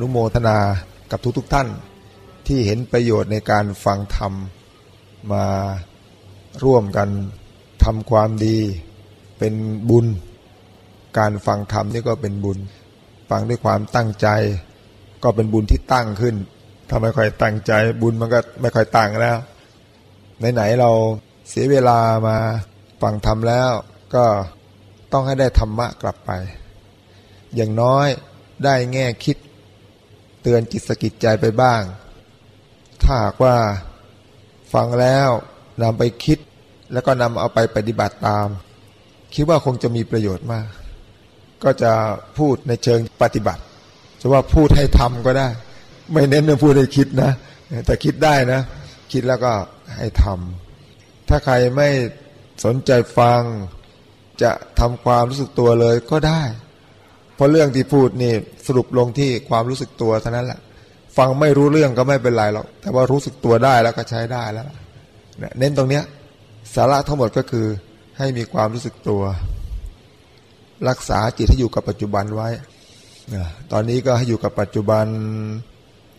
นุโมทนากับทุกๆทท่าน ที่เห็นประโยชน์ในการฟังธรรม มาร่วมกันทำความดี เป็นบุญ การฟังธรรมนี่ก็เป็นบุญ ฟังด้วยความตั้งใจ ก็เป็นบุญที่ตั้งขึ้นถ้าไม่ค่อยตั้งใจบุญมันก็ไม่ค่อยตั้งแล้วไหนๆเราเสียเวลามาฟังธรรมแล้ว ก็ต้องให้ได้ธรรมะกลับไป อย่างน้อยได้แง่คิด เตือนจิตสกิจใจไปบ้าง ถ้าหากว่าฟังแล้วนำไปคิด แล้วก็นำเอาไปปฏิบัติตาม คิดว่าคงจะมีประโยชน์มาก ก็จะพูดในเชิงปฏิบัติ จะว่าพูดให้ทำก็ได้ ไม่เน้นเรื่องพูดให้คิดนะ แต่คิดได้นะ คิดแล้วก็ให้ทำถ้าใครไม่สนใจฟังจะทำความรู้สึกตัวเลยก็ได้ เพราะเรื่องที่พูดนี่สรุปลงที่ความรู้สึกตัวเท่านั้นแหละ ฟังไม่รู้เรื่องก็ไม่เป็นไรหรอก แต่ว่ารู้สึกตัวได้แล้วก็ใช้ได้แล้ว เน้นตรงเนี้ยสาระทั้งหมดก็คือให้มีความรู้สึกตัว รักษาจิตให้อยู่กับปัจจุบันไว้ ตอนนี้ก็ให้อยู่กับปัจจุบัน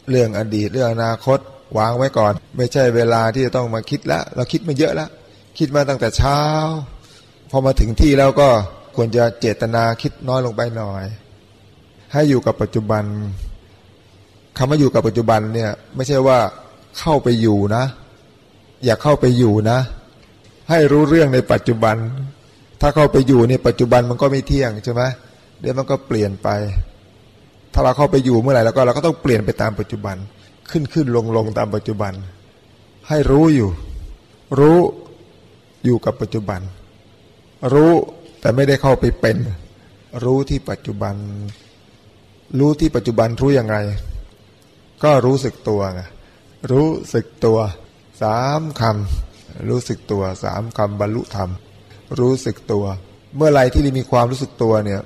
เรื่องอดีตเรื่องอนาคตวางไว้ก่อน ไม่ใช่เวลาที่จะต้องมาคิดแล้วเราคิดมาเยอะแล้ว คิดมาตั้งแต่เช้า พอมาถึงที่แล้วก็ ควรจะเจตนาคิดน้อยลงไปหน่อย ให้อยู่กับปัจจุบันคำว่าอยู่กับปัจจุบันเนี่ย ไม่ใช่ว่าเข้าไปอยู่นะ อย่าเข้าไปอยู่นะ ให้รู้เรื่องในปัจจุบัน ถ้าเข้าไปอยู่ในปัจจุบันมันก็ไม่เที่ยงใช่ไหมเดี๋ยวมันก็เปลี่ยนไป ถ้าเราเข้าไปอยู่เมื่อไหร่แล้วก็เราก็ต้องเปลี่ยนไปตามปัจจุบัน ขึ้นขึ้นลงลงตามปัจจุบัน ให้รู้อยู่ รู้อยู่กับปัจจุบัน รู้ แต่ไม่ได้เข้าไปเป็น รู้ที่ปัจจุบัน รู้ที่ปัจจุบันรู้ยังไงก็รู้สึกตัวไงรู้สึกตัวสามคำรู้สึกตัวสามคำบรรลุธรรม รู้สึกตัว เมื่อไรที่มีความรู้สึกตัวเนี่ย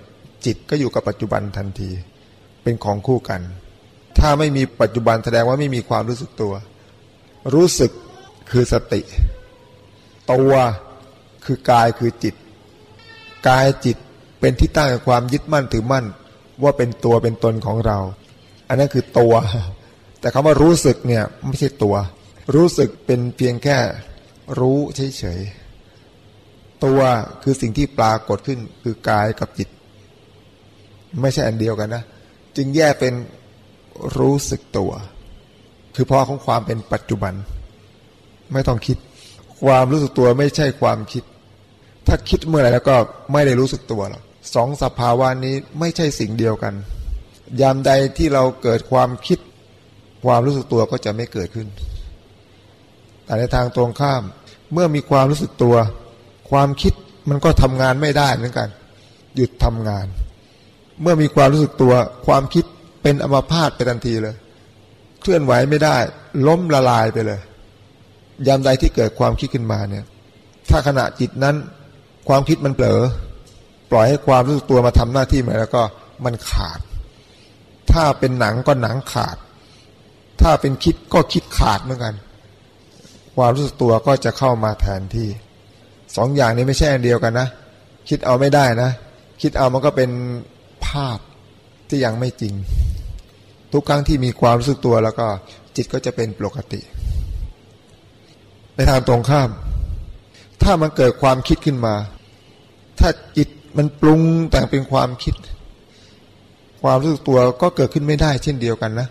จิตก็อยู่กับปัจจุบันทันที เป็นของคู่กัน ถ้าไม่มีปัจจุบันแสดงว่าไม่มีความรู้สึกตัว รู้สึกคือสติ ตัวคือกายคือจิต กายจิตเป็นที่ตั้งความยึดมั่นถือมั่น ว่าเป็นตัวเป็นตนของเรา อันนั้นคือตัว แต่คำว่ารู้สึกเนี่ยไม่ใช่ตัว รู้สึกเป็นเพียงแค่รู้เฉยๆตัวคือสิ่งที่ปรากฏขึ้นคือกายกับจิต ไม่ใช่อันเดียวกันนะ จึงแยกเป็นรู้สึกตัว คือพอของความเป็นปัจจุบัน ไม่ต้องคิด ความรู้สึกตัวไม่ใช่ความคิด ถ้าคิดเมื่อไหร่แล้วก็ไม่ได้รู้สึกตัวหรอกสองสภาวะนี้ไม่ใช่สิ่งเดียวกัน ยามใดที่เราเกิดความคิด ความรู้สึกตัวก็จะไม่เกิดขึ้น แต่ในทางตรงข้าม เมื่อมีความรู้สึกตัว ความคิดมันก็ทำงานไม่ได้เหมือนกัน หยุดทำงาน เมื่อมีความรู้สึกตัว ความคิดเป็นอัมาพาตไปทันทีเลย เคลื่อนไหวไม่ได้ ล้มละลายไปเลย ยามใดที่เกิดความคิดขึ้นมาเนี่ย ถ้าขณะจิตนั้น ความคิดมันเผลอปล่อยให้ความรู้สึกตัวมาทำหน้าที่ม่แล้วก็มันขาด ถ้าเป็นหนังก็หนังขาด ถ้าเป็นคิดก็คิดขาดเหมือนกัน ความรู้สึกตัวก็จะเข้ามาแทนที่สองอย่างนี้ไม่ใช่อันเดียวกันนะ คิดเอาไม่ได้นะ คิดเอามันก็เป็นภาพที่ยังไม่จริง ทุกครั้งที่มีความรู้สึกตัวแล้วก็จิตก็จะเป็นปกติ ในทางตรงข้าม ถ้ามันเกิดความคิดขึ้นมา ถ้าจิตมันปรุงแต่งเป็นความคิด ความรู้สึกตัวก็เกิดขึ้นไม่ได้เช่นเดียวกันนะ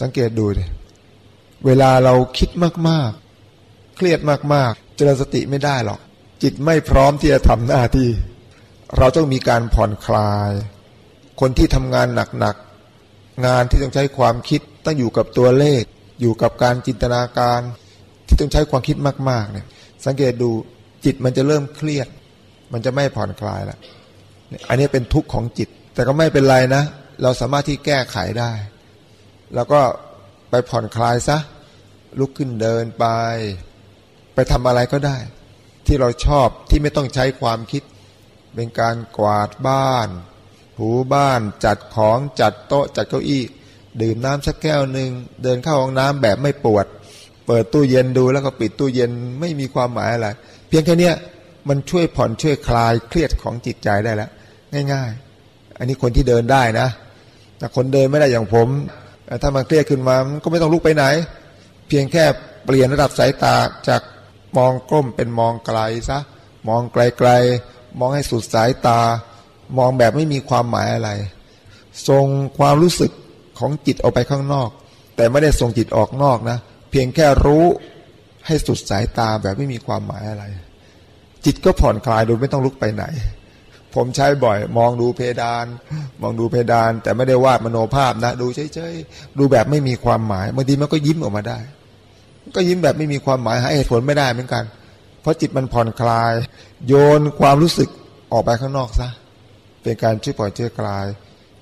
สังเกตดูเลยเวลาเราคิดมากๆ เครียดมากๆ เจริญสติไม่ได้หรอก จิตไม่พร้อมที่จะทำหน้าที่ เราต้องมีการผ่อนคลาย คนที่ทำงานหนักๆ งานที่ต้องใช้ความคิดต้องอยู่กับตัวเลข อยู่กับการจินตนาการ ที่ต้องใช้ความคิดมากๆเนี่ยสังเกตดูจิตมันจะเริ่มเครียด มันจะไม่ผ่อนคลายล้วอันนี้เป็นทุกข์ของจิต แต่ก็ไม่เป็นไรนะ เราสามารถที่แก้ไขได้ แล้วก็ไปผ่อนคลายซะ ลุกขึ้นเดินไป ไปทำอะไรก็ได้ ที่เราชอบที่ไม่ต้องใช้ความคิด เป็นการกวาดบ้าน ถูบ้าน จัดของจัดโต๊ะ จัดเก้าอี้ ดื่มน้ำสักแก้วหนึ่งเดินเข้าห้องน้ำแบบไม่ปวด เปิดตู้เย็นดูแล้วก็ปิดตู้เย็นไม่มีความหมายอะไร เพียงแค่นี้ มันช่วยผ่อนช่วยคลายเครียดของจิตใจได้แล้ว ง่าย ๆ อันนี้คนที่เดินได้นะ แต่คนเดินไม่ได้อย่างผม ถ้ามันเครียดขึ้นมามันก็ไม่ต้องลุกไปไหน เพียงแค่เปลี่ยนระดับสายตาจากมองก้มเป็นมองไกลซะมองไกลๆ มองให้สุดสายตา มองแบบไม่มีความหมายอะไรทรงความรู้สึกของจิตออกไปข้างนอก แต่ไม่ได้ส่งจิตออกนอกนะ เพียงแค่รู้ให้สุดสายตาแบบไม่มีความหมายอะไร จิตก็ผ่อนคลายโดยไม่ต้องลุกไปไหน ผมใช้บ่อย มองดูเพดาน มองดูเพดาน แต่ไม่ได้วาดมโนภาพนะ ดูเฉยๆดูแบบไม่มีความหมายบางทีมันก็ยิ้มออกมาได้ ก็ยิ้มแบบไม่มีความหมายหาเหตุผลไม่ได้เหมือนกัน เพราะจิตมันผ่อนคลาย โยนความรู้สึกออกไปข้างนอกซะเป็นการช่วยปล่อยเชื่อคลาย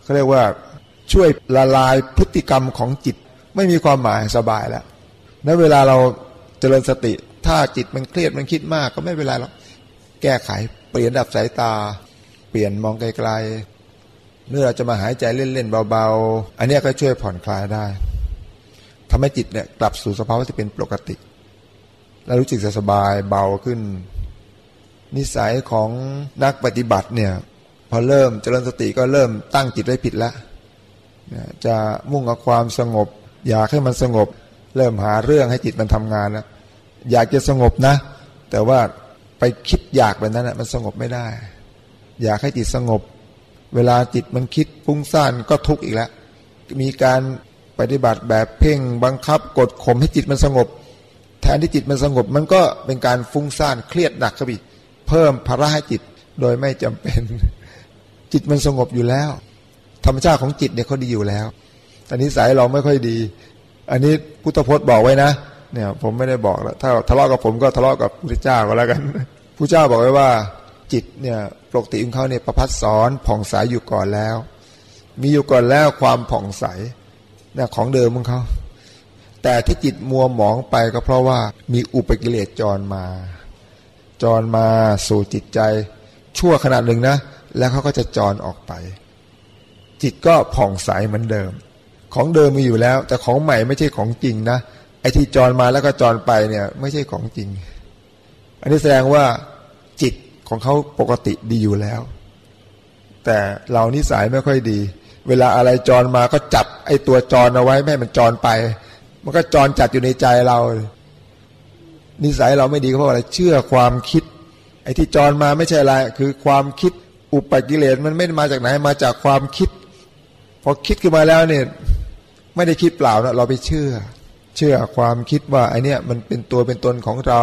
เขาเรียกว่าช่วยละลายพฤติกรรมของจิต ไม่มีความหมายสบายแล้วแล้วเวลาเราเจริญสติ ถ้าจิตมันเครียดมันคิดมากก็ไม่เป็นไรหรอก แก้ไข เปลี่ยนดับสายตา เปลี่ยนมองไกลๆเมื่อเราจะมาหายใจเล่นๆเบาๆ อันนี้ก็ช่วยผ่อนคลายได้ทำให้จิตเนี่ยกลับสู่สภาวะที่เป็นปกติ แล้วรู้สึกสบายเบาขึ้น นิสัยของนักปฏิบัติเนี่ยพอเริ่มเจริญสติก็เริ่มตั้งจิตไว้ผิดแล้วจะมุ่งกับความสงบ อยากให้มันสงบ เริ่มหาเรื่องให้จิตมันทำงานแล้วอยากจะสงบนะ แต่ว่า ไปคิดอยากแบบนั้นนะมันสงบไม่ได้ อยากให้จิตสงบ เวลาจิตมันคิดฟุ้งซ่านก็ทุกข์อีกแล้ว มีการปฏิบัติแบบเพ่งบังคับ กดข่มให้จิตมันสงบ แทนที่จิตมันสงบ มันก็เป็นการฟุ้งซ่านเครียดหนักขึ้นอีกเพิ่มภาระให้จิตโดยไม่จำเป็น จิตมันสงบอยู่แล้ว ธรรมชาติของจิตเนี่ยเขาดีอยู่แล้วแต่นิสัยเราไม่ค่อยดี อันนี้พุทธพจน์บอกไว้นะ เนี่ยผมไม่ได้บอกแล้วถ้าทะเลาะกับผมก็ทะเลาะกับพระเจ้าก็แล้วกันพระเจ้าบอกไว้ว่า จิตเนี่ยปกติของเขาเนี่ยประพัดสอนผ่องใสยอยู่ก่อนแล้ว มีอยู่ก่อนแล้วความผ่องใสเนี่ยของเดิมของเขาแต่ที่จิตมัวหมองไปก็เพราะว่ามีอุปกิเลสจรมา จรมาสู่จิตใจ ชั่วขนาดหนึ่งนะ แล้วเขาก็จะจรออกไป จิตก็ผ่องใสเหมือนเดิม ของเดิมมีอยู่แล้ว แต่ของใหม่ไม่ใช่ของจริงนะ ไอ้ที่จรมาแล้วก็จรไปเนี่ย ไม่ใช่ของจริง อันนี้แสดงว่าจิตของเขาปกติดีอยู่แล้ว แต่เรานิสัยไม่ค่อยดี เวลาอะไรจรมาก็จับ ไอ้ตัวจรเอาไว้ไม่ให้มันจรไป มันก็จรจัดอยู่ในใจเรา นิสัยเราไม่ดีเพราะอะไรเชื่อความคิด ไอ้ที่จรมาไม่ใช่อะไร คือความคิดอุปกิเลสมันไม่มาจากไหนมาจากความคิด พอคิดขึ้นมาแล้วเนี่ย ไม่ได้คิดเปล่านะเราไปเชื่อ เชื่อความคิดว่าไอเนี้ยมันเป็นตัวเป็นตนของเรา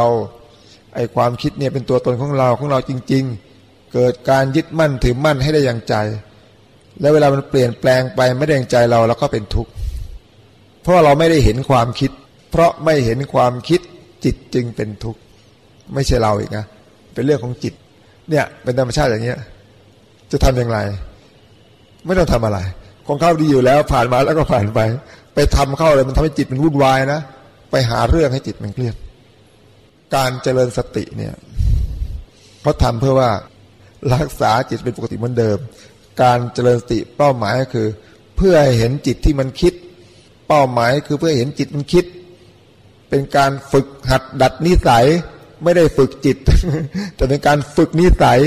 ไอความคิดเนี่ยเป็นตัวตนของเราของเราจริง ๆ เกิดการยึดมั่นถือมั่นให้ได้อย่างใจ แล้วเวลามันเปลี่ยนแปลงไปไม่ได้อย่างใจเราเราก็เป็นทุกข์เพราะเราไม่ได้เห็นความคิด เพราะไม่เห็นความคิดจิตจึงเป็นทุกข์ไม่ใช่เราอีกนะเป็นเรื่องของจิต เนี่ยเป็นธรรมชาติอย่างเงี้ย จะทำอย่างไร ไม่ต้องทำอะไรของเขาดีอยู่แล้วผ่านมาแล้วก็ผ่านไป ไปทำเข้าเลยมันทำให้จิตมันวุ่นวายนะ ไปหาเรื่องให้จิตมันเครียด การเจริญสติเนี่ยเขาทำเพื่อว่ารักษาจิตเป็นปกติเหมือนเดิม การเจริญสติเป้าหมายก็คือ เพื่อให้เห็นจิตที่มันคิด เป้าหมายคือเพื่อเห็นจิตมันคิด เป็นการฝึกหัดดัดนิสัย ไม่ได้ฝึกจิต แต่เป็นการฝึกนิสัย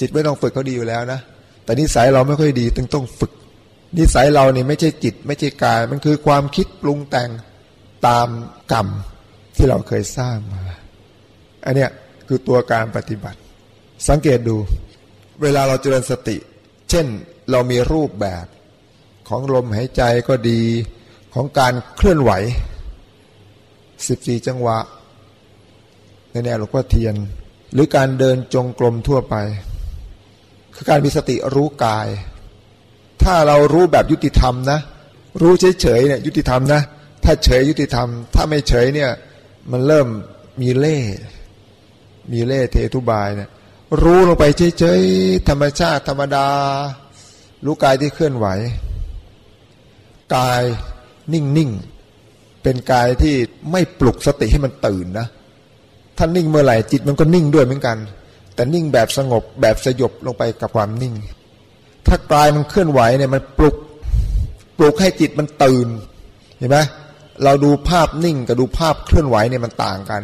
จิตไม่ต้องฝึกเขาดีอยู่แล้วนะแต่นิสัยเราไม่ค่อยดีต้องต้องฝึก นิสัยเราเนี่ยไม่ใช่จิต ไม่ใช่กาย มันคือความคิดปรุงแต่งตามกรรมที่เราเคยสร้างมา อันเนี้ยคือตัวการปฏิบัติ สังเกตดู เวลาเราเจริญสติ เช่นเรามีรูปแบบของลมหายใจก็ดีของการเคลื่อนไหวสิบสี่จังหวะ ในแนวหลวงพ่อเทียน หรือการเดินจงกรมทั่วไป คือการมีสติรู้กาย ถ้าเรารู้แบบยุติธรรมนะ รู้เฉยๆเนี่ยยุติธรรมนะ ถ้าเฉยยุติธรรม ถ้าไม่เฉยเนี่ย มันเริ่มมีเล่ มีเล่เททุบายเนี่ย รู้ลงไปเฉยๆธรรมชาติธรรมดา รู้กายที่เคลื่อนไหว กายนิ่งๆ เป็นกายที่ไม่ปลุกสติให้มันตื่นนะ ถ้านิ่งเมื่อไหร่จิตมันก็นิ่งด้วยเหมือนกัน แต่นิ่งแบบสงบแบบสยบลงไปกับความนิ่ง ถ้ากายมันเคลื่อนไหวเนี่ยมันปลุกปลุกให้จิตมันตื่นเห็นไหมเราดูภาพนิ่งกับดูภาพเคลื่อนไหวเนี่ยมันต่างกัน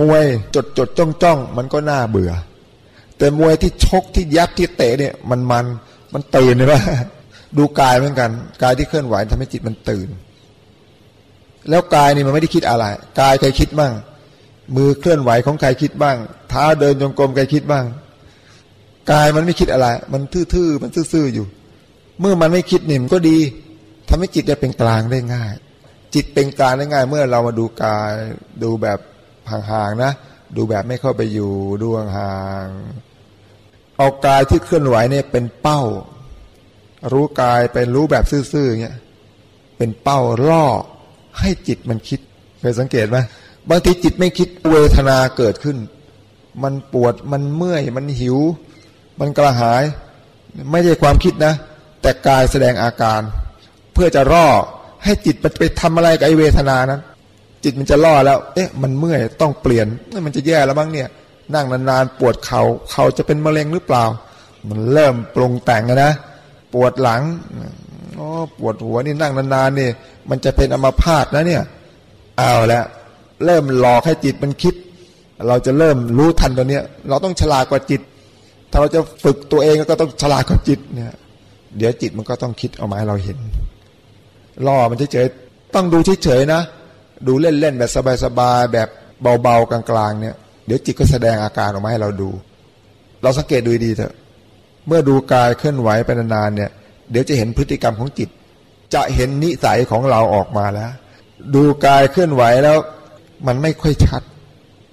มวยจดจดจ้องจ้องมันก็น่าเบื่อ แต่มวยที่ชกที่ยับที่เตะเนี่ยมันมันมันตื่นเลยว่าดูกายเหมือนกัน กายที่เคลื่อนไหวทำให้จิตมันตื่น แล้วกายนี่มันไม่ได้คิดอะไร กายใครคิดบ้างมือเคลื่อนไหวของใครคิดบ้างเท้าเดินจงกรมใครคิดบ้าง กายมันไม่คิดอะไร มันทื่อๆมันซื่อๆอยู่ เมื่อมันไม่คิดนิ่มก็ดีทำให้จิตจะเป็นกลางได้ง่าย จิตเป็นกลางได้ง่าย เมื่อเรามาดูกายดูแบบห่างๆนะ ดูแบบไม่เข้าไปอยู่ดูห่างเอากายที่เคลื่อนไหวเนี่ยเป็นเป้า รู้กายเป็นรู้แบบซื่อๆเงี้ยเป็นเป้าล่อให้จิตมันคิดเคยสังเกตไหมบางทีจิตไม่คิดเวทนาเกิดขึ้น มันปวดมันเมื่อยมันหิว มันกระหาย ไม่ใช่ความคิดนะ แต่กายแสดงอาการ เพื่อจะร่อให้จิตมันไปทำอะไรกับไอเวทนานั้น จิตมันจะล่อแล้ว เอ๊ะ มันเมื่อยต้องเปลี่ยนมันจะแย่แล้วมั้งเนี่ย นั่งนานๆปวดเขา่าเข่าจะเป็นมะเร็งหรือเปล่า มันเริ่มปรุงแต่งนะปวดหลังอ๋อปวดหัวนี่นั่งนานๆนี่มันจะเป็นอัมาพาตนะเนี่ยเอาแล้วเริ่มหลอกให้จิตมันคิด เราจะเริ่มรู้ทันตัวเนี้ย เราต้องฉลาดกว่าจิต ถ้าเราจะฝึกตัวเองก็ต้องฉลาดกว่าจิตเนี่ย เดี๋ยวจิตมันก็ต้องคิดเอามาให้เราเห็นล่อมันเฉยๆต้องดูเฉยๆนะ ดูเล่นๆแบบสบายๆแบบเบาๆกลางๆเนี่ยเดี๋ยวจิตก็แสดงอาการออกมาให้เราดู เราสังเกตดูดีเถอะ เมื่อดูกายเคลื่อนไหวไปนานๆเนี่ย เดี๋ยวจะเห็นพฤติกรรมของจิต จะเห็นนิสัยของเราออกมาแล้ว ดูกายเคลื่อนไหวแล้ว มันไม่ค่อยชัด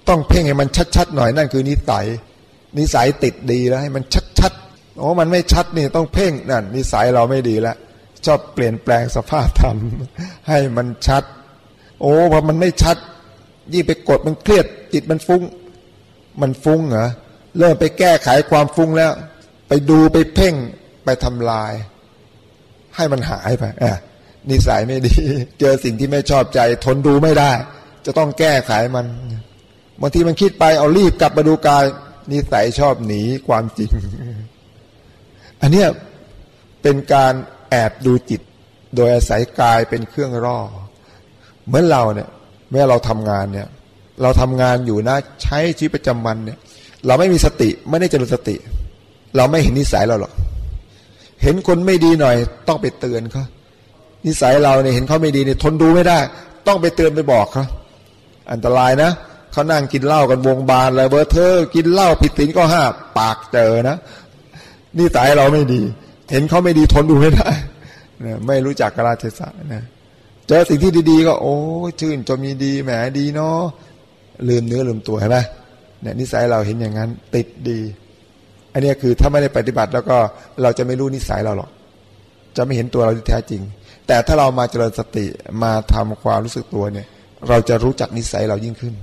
ต้องเพ่งให้มันชัดๆหน่อยนั่นคือนิสัย นิสัยติดดีแล้วให้มันชัดๆโอ้มันไม่ชัดนี่ต้องเพ่งนั่นนิสัยเราไม่ดีแล้วชอบเปลี่ยนแปลงสภาพธรรม ให้มันชัด โอ้พอมันไม่ชัด ยิ่งไปกดมันเครียด จิตมันฟุง้ง มันฟุ้งเหรอเริ่มไปแก้ไขความฟุ้งแล้ว ไปดูไปเพ่งไปทำลาย ให้มันหายไปอะนิสัยไม่ดี เจอสิ่งที่ไม่ชอบใจ ทนดูไม่ได้ จะต้องแก้ไขมันบางทีมันคิดไปเอารีบกลับมาดูกาย นิสัยชอบหนีความจริง อันเนี้ยเป็นการแอบดูจิต โดยอาศัยกายเป็นเครื่องร่อ เหมือนเราเนี่ยเมื่อเราทำงานเนี่ย เราทำงานอยู่นะ ใช้ชีวิตประจำวันเนี่ย เราไม่มีสติไม่ได้เจริญสติ เราไม่เห็นนิสัยเราหรอกเห็นคนไม่ดีหน่อย ต้องไปเตือนเขานิสัยเราเนี่ยเห็นเขาไม่ดีเนี่ยทนดูไม่ได้ ต้องไปเตือนไปบอกเขาอันตรายนะ เขานั่งกินเหล้ากันวงบานเลยเบอร์เธอ กินเหล้าผิดศีลก็ห้าปากเจอนะนิสัยเราไม่ดี เห็นเขาไม่ดีทนดูไม่ได้นะไม่รู้จักกราเทศะนะเจอสิ่งที่ดีๆ ก็ โอ้ชื่นจมีดีแหมดีเนาะลืมเนื้อลืมตัวเห็นไหมเนี่ยนิสัยเราเห็นอย่างนั้น ติดดี อันนี้คือถ้าไม่ได้ปฏิบัติแล้วก็เราจะไม่รู้นิสัยเราหรอก จะไม่เห็นตัวเราที่แท้จริง แต่ถ้าเรามาเจริญสติมาทำความรู้สึกตัวเนี่ย เราจะรู้จักนิสัยเรายิ่งขึ้น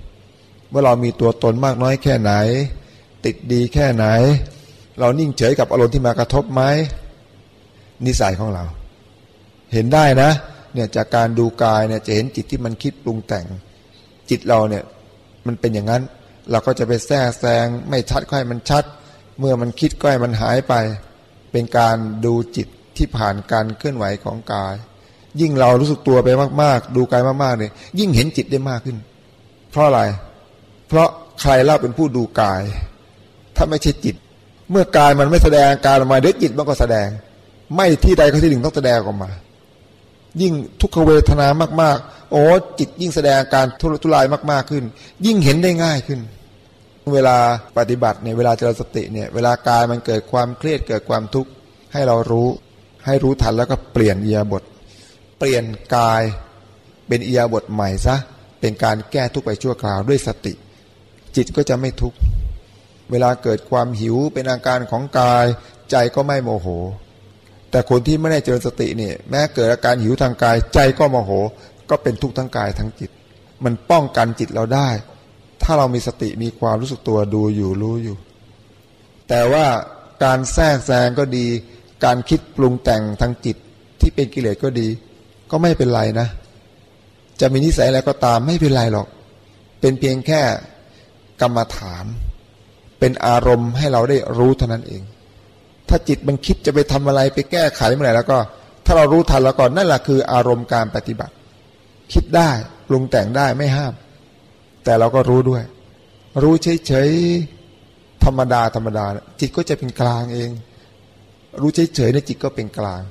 เมื่อเรามีตัวตนมากน้อยแค่ไหน ติดดีแค่ไหน เรานิ่งเฉยกับอารมณ์ที่มากระทบไหมนิสัยของเรา เห็นได้นะเนี่ยจากการดูกายเนี่ยจะเห็นจิตที่มันคิดปรุงแต่ง จิตเราเนี่ยมันเป็นอย่างนั้น เราก็จะไปแทรกแซงไม่ชัดก็ให้มันชัด เมื่อมันคิดก็ให้มันหายไป เป็นการดูจิตที่ผ่านการเคลื่อนไหวของกาย ยิ่งเรารู้สึกตัวไปมาก ๆ ดูกายมากๆเนี่ยยิ่งเห็นจิตได้มากขึ้น เพราะอะไรเเพราะใครเล่าเป็นผู้ดูกาย ถ้าไม่ใช่จิต เมื่อกายมันไม่แสดงการออกมาเดี๋ยวจิตมันก็แสดง ไม่ที่ใดก็ที่หนึ่งต้องแสดงออกมา ยิ่งทุกขเวทนามาก ๆ โอ้จิตยิ่งแสดงอาการทุรทุรายมาก ๆขึ้น ยิ่งเห็นได้ง่ายขึ้น เวลาปฏิบัติเนี่ยเวลาเจริญสติเนี่ยเวลากายมันเกิดความเครียดเกิดความทุกข์ให้เรารู้ ให้รู้ทันแล้วก็เปลี่ยนเอียบท เปลี่ยนกายเป็นเอียบทใหม่ซะเป็นการแก้ทุกข์ไปชั่วคราวด้วยสติ จิตก็จะไม่ทุกข์เวลาเกิดความหิวเป็นอาการของกาย ใจก็ไม่โมโห แต่คนที่ไม่ได้เจริญสติเนี่ยแม้เกิดอาการหิวทางกาย ใจก็โมโห ก็เป็นทุกข์ทั้งกายทั้งจิต มันป้องกันจิตเราได้ ถ้าเรามีสติมีความรู้สึกตัวดูอยู่รู้อยู่ แต่ว่าการแทรกแซงก็ดี การคิดปรุงแต่งทางจิตที่เป็นกิเลสก็ดี ก็ไม่เป็นไรนะ จะมีนิสัยอะไรก็ตามไม่เป็นไรหรอก เป็นเพียงแค่ กรรมฐาน เป็นอารมณ์ให้เราได้รู้เท่านั้นเอง ถ้าจิตมันคิดจะไปทำอะไรไปแก้ไขเมื่อไหร่แล้วก็ ถ้าเรารู้ทันแล้วก่อนนั่นแหละคืออารมณ์การปฏิบัติ คิดได้ปรุงแต่งได้ไม่ห้าม แต่เราก็รู้ด้วย รู้เฉยๆธรรมดาธรรมดา จิตก็จะเป็นกลางเอง รู้เฉยๆในจิตก็เป็นกลาง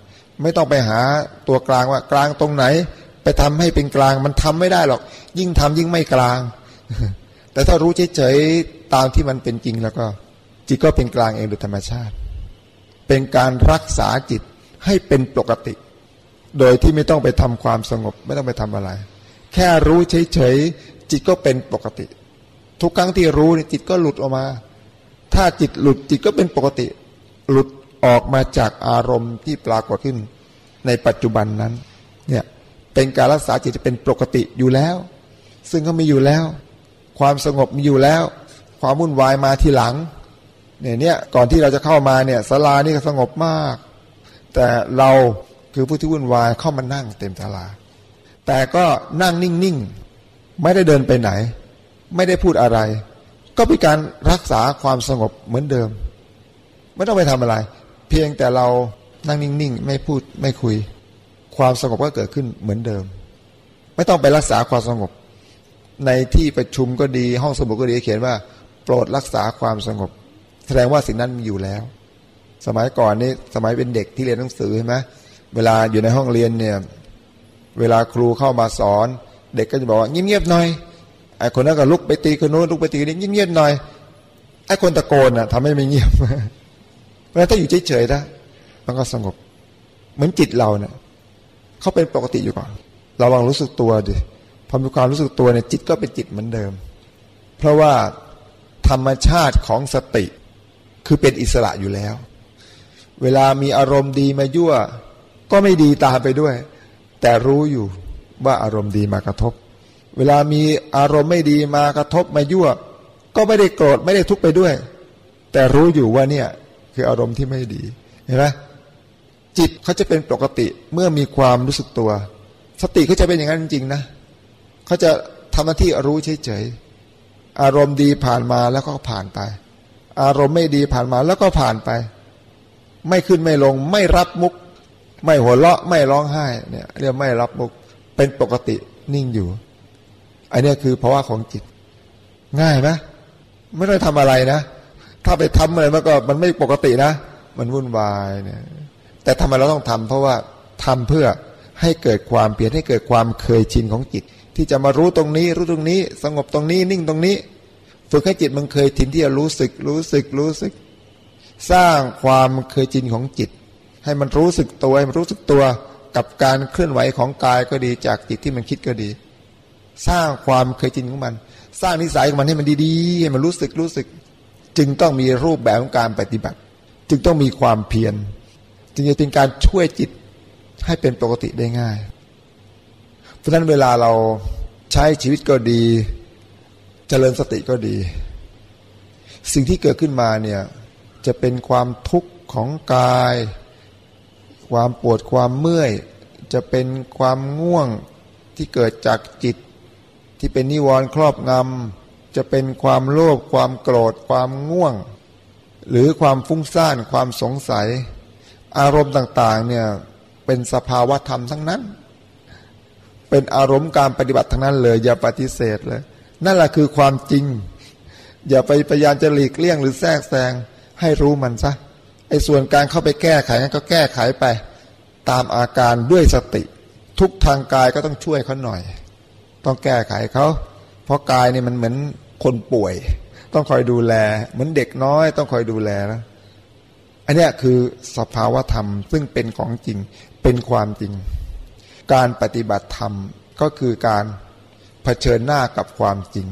ไม่ต้องไปหาตัวกลางว่ากลางตรงไหน ไปทำให้เป็นกลางมันทำไม่ได้หรอก ยิ่งทำยิ่งไม่กลาง แต่ถ้ารู้เฉยๆตามที่มันเป็นจริงแล้วก็ จิตก็เป็นกลางเองโดยธรรมชาติ เป็นการรักษาจิตให้เป็นปกติ โดยที่ไม่ต้องไปทำความสงบไม่ต้องไปทำอะไร แค่รู้เฉยๆจิตก็เป็นปกติ ทุกครั้งที่รู้จิตก็หลุดออกมา ถ้าจิตหลุดจิตก็เป็นปกติ หลุดออกมาจากอารมณ์ที่ปรากฏขึ้น ในปัจจุบันนั้นเนี่ยเป็นการรักษาจิตจะเป็นปกติอยู่แล้ว ซึ่งก็มีอยู่แล้ว ความสงบมีอยู่แล้ว ความวุ่นวายมาทีหลังเนี่ยเนี่ยก่อนที่เราจะเข้ามาเนี่ยศาลานี่ก็สงบมาก แต่เราคือผู้ที่วุ่นวายเข้ามานั่งเต็มศาลา แต่ก็นั่งนิ่งๆไม่ได้เดินไปไหน ไม่ได้พูดอะไร ก็เป็นการรักษาความสงบเหมือนเดิม ไม่ต้องไปทำอะไร เพียงแต่เรานั่งนิ่งๆไม่พูดไม่คุย ความสงบก็เกิดขึ้นเหมือนเดิม ไม่ต้องไปรักษาความสงบ ในที่ประชุมก็ดีห้องสมุดก็ดีเขียนว่า โปรดรักษาความสงบ แสดงว่าสิ่งนั้นมีอยู่แล้ว สมัยก่อนนี่สมัยเป็นเด็กที่เรียนหนังสือใช่ไหมเวลาอยู่ในห้องเรียนเนี่ย เวลาครูเข้ามาสอน เด็กก็จะบอกว่าเงียบๆหน่อยไอ้คนนั้นก็ลุกไปตีคนนู้นลุกไปตีนี่เงียบๆหน่อยไอ้คนตะโกนน่ะทำให้ไม่เงียบเพราะถ้าอยู่เฉยๆนะมันก็สงบ เหมือนจิตเราเนี่ยเขาเป็นปกติอยู่ก่อนเราลองรู้สึกตัวดิ พอมีความรู้สึกตัวเนี่ยจิตก็เป็นจิตเหมือนเดิม เพราะว่าธรรมชาติของสติ คือเป็นอิสระอยู่แล้ว เวลามีอารมณ์ดีมายั่ว ก็ไม่ดีตามไปด้วย แต่รู้อยู่ว่าอารมณ์ดีมากระทบ เวลามีอารมณ์ไม่ดีมากระทบมายั่ว ก็ไม่ได้โกรธไม่ได้ทุกข์ไปด้วย แต่รู้อยู่ว่าเนี่ยคืออารมณ์ที่ไม่ดีเห็นไหมจิตเขาจะเป็นปกติเมื่อมีความรู้สึกตัว สติเขาจะเป็นอย่างนั้นจริงๆนะ เขาจะทำหน้าที่รู้เฉยๆอารมณ์ดีผ่านมาแล้วก็ผ่านไป อารมณ์ไม่ดีผ่านมาแล้วก็ผ่านไป ไม่ขึ้นไม่ลง ไม่รับมุก ไม่หัวเราะไม่ร้องไห้เนี่ยเรียกไม่รับมุกเป็นปกตินิ่งอยู่อันนี้คือภาวะของจิต ง่ายไหมไม่ต้องทำอะไรนะ ถ้าไปทำอะไรมันก็มันไม่ปกตินะ มันวุ่นวายเนี่ยแต่ทำไมเราต้องทำเพราะว่าทำเพื่อให้เกิดความเปลี่ยนให้เกิดความเคยชินของจิต ที่จะมารู้ตรงนี้ รู้ตรงนี้ สงบตรงนี้ นิ่งตรงนี้ ฝึกให้จิตมันเคยชินที่จะรู้สึก รู้สึกรู้สึก สร้างความเคยชินของจิต ให้มันรู้สึกตัวให้มันรู้สึกตัวกับการเคลื่อนไหวของกายก็ดีจากจิตที่มันคิดก็ดี สร้างความเคยชินของมัน สร้างนิสัยของมันให้มันดีๆให้มันรู้สึกรู้สึก จึงต้องมีรูปแบบของการปฏิบัติ จึงต้องมีความเพียรจึงจะเป็นการช่วยจิตให้เป็นปกติได้ง่าย เพราะฉะนั้นเวลาเราใช้ชีวิตก็ดีจเจริญสติก็ดี สิ่งที่เกิดขึ้นมาเนี่ยจะเป็นความทุกข์ของกาย ความปวดความเมื่อย จะเป็นความง่วงที่เกิดจากจิต ที่เป็นนิวรณ์ครอบงำจะเป็นความโลภความโกรธ ความง่วง หรือความฟุ้งซ่านความสงสัย อารมณ์ต่างๆเนี่ยเป็นสภาวะธรรมทั้งนั้น เป็นอารมณ์การปฏิบัติทั้งนั้นเลย อย่าปฏิเสธเลย นั่นแหละคือความจริง อย่าไปพยายามจะหลีกเลี่ยงหรือแทรกแซงให้รู้มันซะไอ้ส่วนการเข้าไปแก้ไขนั้นก็แก้ไขไป ตามอาการด้วยสติ ทุกทางกายก็ต้องช่วยเขาหน่อย ต้องแก้ไขเขาเพราะกายนี่มันเหมือนคนป่วย ต้องคอยดูแล เหมือนเด็กน้อย ต้องคอยดูแลนะอันนี้คือสภาวธรรมซึ่งเป็นของจริงเป็นความจริง การปฏิบัติธรรมก็คือการเผชิญหน้ากับความจริง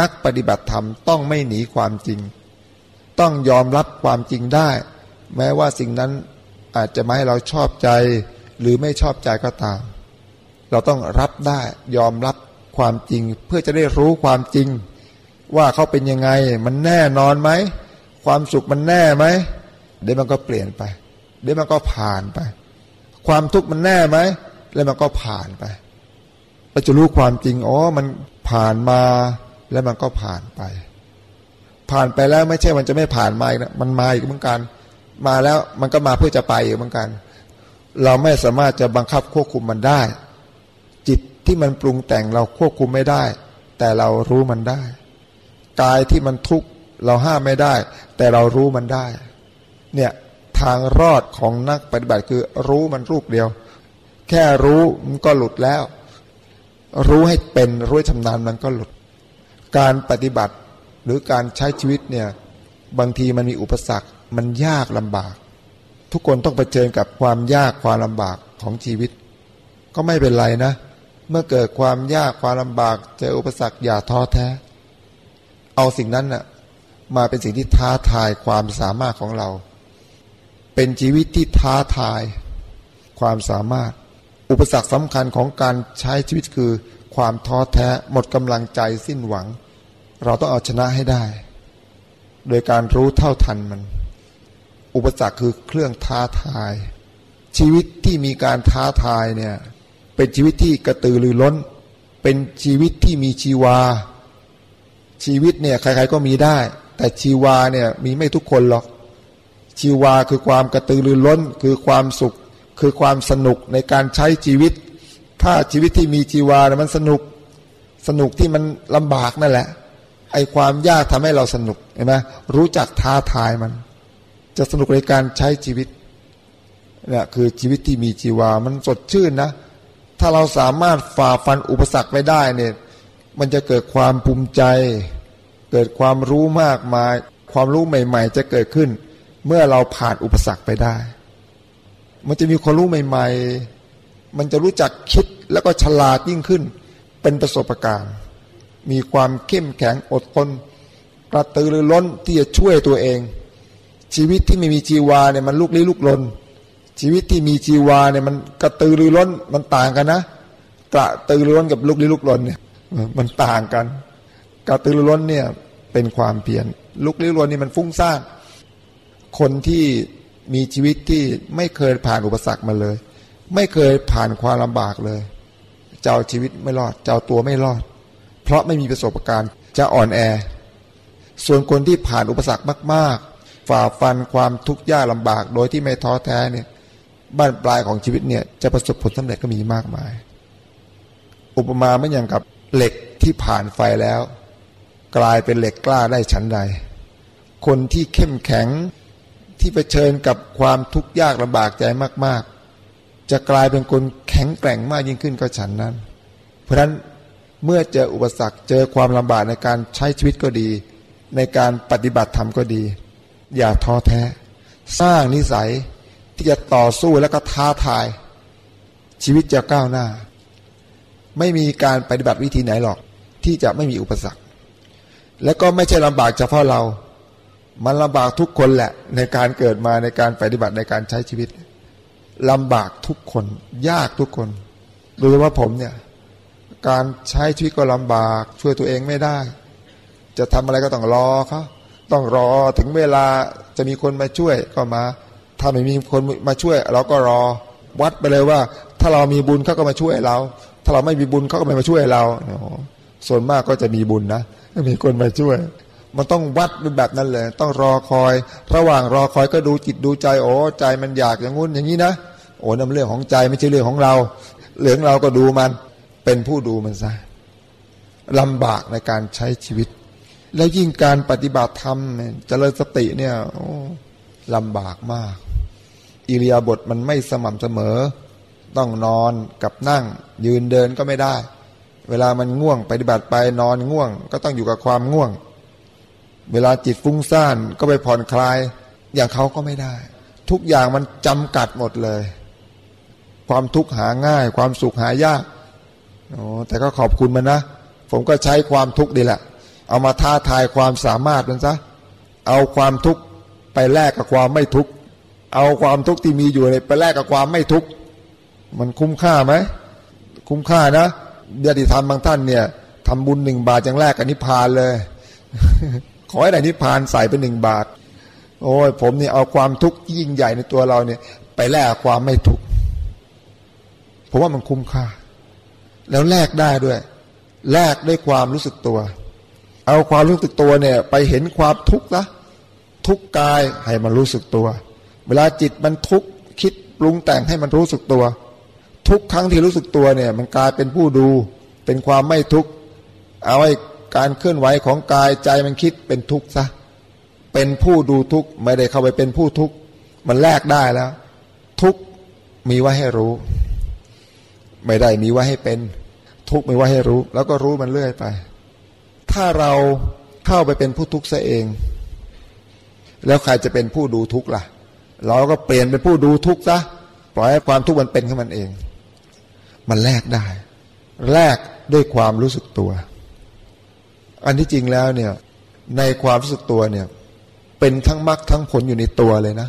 นักปฏิบัติธรรมต้องไม่หนีความจริง ต้องยอมรับความจริงได้ แม้ว่าสิ่งนั้นอาจจะไม่ให้เราชอบใจ หรือไม่ชอบใจก็ตาม เราต้องรับได้ยอมรับความจริง เพื่อจะได้รู้ความจริง ว่าเขาเป็นยังไง มันแน่นอนไหม ความสุขมันแน่ไหมเดี๋ยวมันก็เปลี่ยนไป เดี๋ยวมันก็ผ่านไป ความทุกข์มันแน่ไหม แล้วมันก็ผ่านไปเราจะรู้ความจริง อ๋อ มันผ่านมา แล้วมันก็ผ่านไป ผ่านไปแล้วไม่ใช่มันจะไม่ผ่านมาอีกนะ มันมาอีกเหมือนกัน มาแล้วมันก็มาเพื่อจะไปอีกเหมือนกัน เราไม่สามารถจะบังคับควบคุมมันได้ จิตที่มันปรุงแต่งเราควบคุมไม่ได้ แต่เรารู้มันได้ กายที่มันทุกข์เราห้ามไม่ได้ แต่เรารู้มันได้ เนี่ย ทางรอดของนักปฏิบัติคือรู้มันรูปเดียว แค่รู้มันก็หลุดแล้ว รู้ให้เป็นรู้ชำนาญมันก็หลุด การปฏิบัติหรือการใช้ชีวิตเนี่ยบางทีมันมีอุปสรรค มันยากลำบาก ทุกคนต้องเผชิญกับความยากความลำบากของชีวิต ก็ไม่เป็นไรนะ เมื่อเกิดความยากความลำบากเจออุปสรรคอย่าท้อแท้ เอาสิ่งนั้นน่ะมาเป็นสิ่งที่ท้าทายความสามารถของเรา เป็นชีวิตที่ท้าทายความสามารถ อุปสรรคสำคัญของการใช้ชีวิตคือ ความท้อแท้หมดกำลังใจสิ้นหวัง เราต้องเอาชนะให้ได้ โดยการรู้เท่าทันมัน อุปสรรคคือเครื่องท้าทาย ชีวิตที่มีการท้าทายเนี่ยเป็นชีวิตที่กระตือรือร้น เป็นชีวิตที่มีชีวา ชีวิตเนี่ยใครๆก็มีได้ แต่ชีวาเนี่ยมีไม่ทุกคนหรอก ชีวาคือความกระตือรือร้น คือความสุข คือความสนุกในการใช้ชีวิต ถ้าชีวิตที่มีชีวานี่ยมันสนุกสนุกที่มันลำบากนั่นแหละ ไอความยากทำให้เราสนุกเห็นไหมรู้จักท้าทายมัน จะสนุกในการใช้ชีวิตเนี่ยคือชีวิตที่มีชีวา มันสดชื่นนะ ถ้าเราสามารถฝ่าฟันอุปสรรคไปได้เนี่ยมันจะเกิดความภูมิใจ เกิดความรู้มากมาย ความรู้ใหม่ ๆ จะเกิดขึ้น เมื่อเราผ่านอุปสรรคไปได้ มันจะมีความรู้ใหม่ ๆ มันจะรู้จักคิดแล้วก็ฉลาดยิ่งขึ้น เป็นประสบการณ์ มีความเข้มแข็งอดทนกระตือรือร้นที่จะช่วยตัวเอง ชีวิตที่ไม่มีจีวาเนี่ยมันลุกลี้ลุกลน ชีวิตที่มีจีวาเนี่ยมันกระตือรือร้นมันต่างกันนะ กระตือรือร้นกับลุกลี้ลุกลนเนี่ยมันต่างกัน กระตือรือร้นเนี่ยเป็นความเพียรลุกลี้ลุกลนนี่มันฟุ้งซ่าน คนที่มีชีวิตที่ไม่เคยผ่านอุปสรรคมาเลย ไม่เคยผ่านความลำบากเลย เจ้าชีวิตไม่รอด เจ้าตัวไม่รอด เพราะไม่มีประสบการณ์จะอ่อนแอ ส่วนคนที่ผ่านอุปสรรคมาก ๆ ฝ่าฟันความทุกข์ยากลำบาก โดยที่ไม่ท้อแท้เนี่ยบ้านปลายของชีวิตเนี่ยจะประสบผลสำเร็จก็มีมากมาย อุปมาไม่อย่างกับเหล็กที่ผ่านไฟแล้ว กลายเป็นเหล็กกล้าได้ชั้นใด คนที่เข้มแข็ง ที่เผชิญกับความทุกข์ยากลำบากใจมาก ๆ จะกลายเป็นคนแข็งแกร่งมากยิ่งขึ้นก็ฉันนั้น เพราะฉะนั้นเมื่อเจออุปสรรคเจอความลำบากในการใช้ชีวิตก็ดี ในการปฏิบัติธรรมก็ดี อย่าท้อแท้ สร้างนิสัยที่จะต่อสู้แล้วก็ท้าทาย ชีวิตจะก้าวหน้า ไม่มีการปฏิบัติวิธีไหนหรอก ที่จะไม่มีอุปสรรค และก็ไม่ใช่ลำบากเฉพาะเรา มันลำบากทุกคนแหละ ในการเกิดมาในการปฏิบัติในการใช้ชีวิตลำบากทุกคน ยากทุกคนโดยเฉพาะผมเนี่ย การใช้ชีวิตก็ลำบาก ช่วยตัวเองไม่ได้ จะทำอะไรก็ต้องรอเขาต้องรอถึงเวลาจะมีคนมาช่วยก็มา ถ้าไม่มีคนมาช่วย เราก็รอวัดไปเลยว่า ถ้าเรามีบุญเขาก็มาช่วยเรา ถ้าเราไม่มีบุญเขาก็ไม่มาช่วยเราส่วนมากก็จะมีบุญนะมีคนมาช่วย มันต้องวัดเป็นแบบนั้นเลย ต้องรอคอย ระหว่างรอคอยก็ดูจิตดูใจโอ้ใจมันอยากอย่างงู้นอย่างนี้นะโอ้นั่นเรื่องของใจไม่ใช่เรื่องของเรา เหลืองเราก็ดูมันเป็นผู้ดูมันซะลำบากในการใช้ชีวิต แล้วยิ่งการปฏิบัติธรรมเจริญสติเนี่ยลำบากมาก อิริยาบถมันไม่สม่ำเสมอ ต้องนอนกับนั่ง ยืนเดินก็ไม่ได้ เวลามันง่วงปฏิบัติไปนอนง่วง ก็ต้องอยู่กับความง่วง เวลาจิตฟุ้งซ่านก็ไปผ่อนคลาย อย่างเขาก็ไม่ได้ ทุกอย่างมันจำกัดหมดเลย ความทุกข์หาง่าย ความสุขหายากโอ้แต่ก็ขอบคุณมันนะ ผมก็ใช้ความทุกข์ดีแหละ เอามาท้าทายความสามารถมันซะเอาความทุกข์ไปแลกกับความไม่ทุกข์เอาความทุกข์ที่มีอยู่ไปแลกกับความไม่ทุกข์มันคุ้มค่าไหมคุ้มค่านะญาติธรรมบางท่านเนี่ยทำบุญหนึ่งบาทย่างแรกกับนิพพานเลย ขอให้ได้นิพพานใส่ไปหนึ่งบาท โอ้ยผมนี่เอาความทุกข์ยิ่งใหญ่ในตัวเราเนี่ย ไปแลกความไม่ทุกข์ผมว่ามันคุ้มค่า แล้วแลกได้ด้วย แลกด้วยความรู้สึกตัว เอาความรู้สึกตัวเนี่ย ไปเห็นความทุกข์นะทุกกายให้มันรู้สึกตัว เวลาจิตมันทุกข์คิดปรุงแต่งให้มันรู้สึกตัว ทุกครั้งที่รู้สึกตัวเนี่ย มันกลายเป็นผู้ดู เป็นความไม่ทุกข์เอาไอ้ การเคลื่อนไหวของกายใจมันคิดเป็นทุกข์ซะเป็นผู้ดูทุกข์ไม่ได้เข้าไปเป็นผู้ทุกข์มันแลกได้แล้ว ทุกข์มีไว้ให้รู้ ไม่ได้มีไว้ให้เป็น ทุกข์มีไว้ให้รู้ แล้วก็รู้มันเรื่อยไป ถ้าเราเข้าไปเป็นผู้ทุกข์ซะเอง แล้วใครจะเป็นผู้ดูทุกข์ล่ะ เราก็เปลี่ยนเป็นผู้ดูทุกข์ซะปล่อยให้ความทุกข์มันเป็นขึ้นมันเอง มันแลกได้ แลกด้วยความรู้สึกตัว อันที่จริงแล้วเนี่ยในความรู้สึกตัวเนี่ย เป็นทั้งมรรคทั้งผลอยู่ในตัวเลยนะ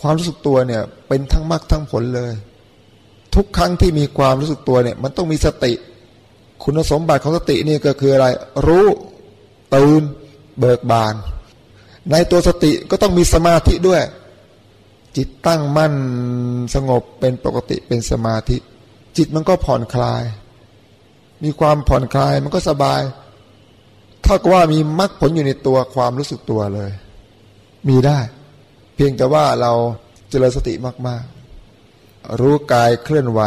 ความรู้สึกตัวเนี่ยเป็นทั้งมรรคทั้งผลเลย ทุกครั้งที่มีความรู้สึกตัวเนี่ย มันต้องมีสติ คุณสมบัติของสตินี่ก็คืออะไร รู้ตื่นเบิกบาน ในตัวสติก็ต้องมีสมาธิด้วย จิตตั้งมั่นสงบเป็นปกติเป็นสมาธิ จิตมันก็ผ่อนคลาย มีความผ่อนคลายมันก็สบาย ถ้าก็ว่ามีมรรคผลอยู่ในตัวความรู้สึกตัวเลย มีได้ เพียงแต่ว่าเราเจริญสติมากๆ รู้กายเคลื่อนไหว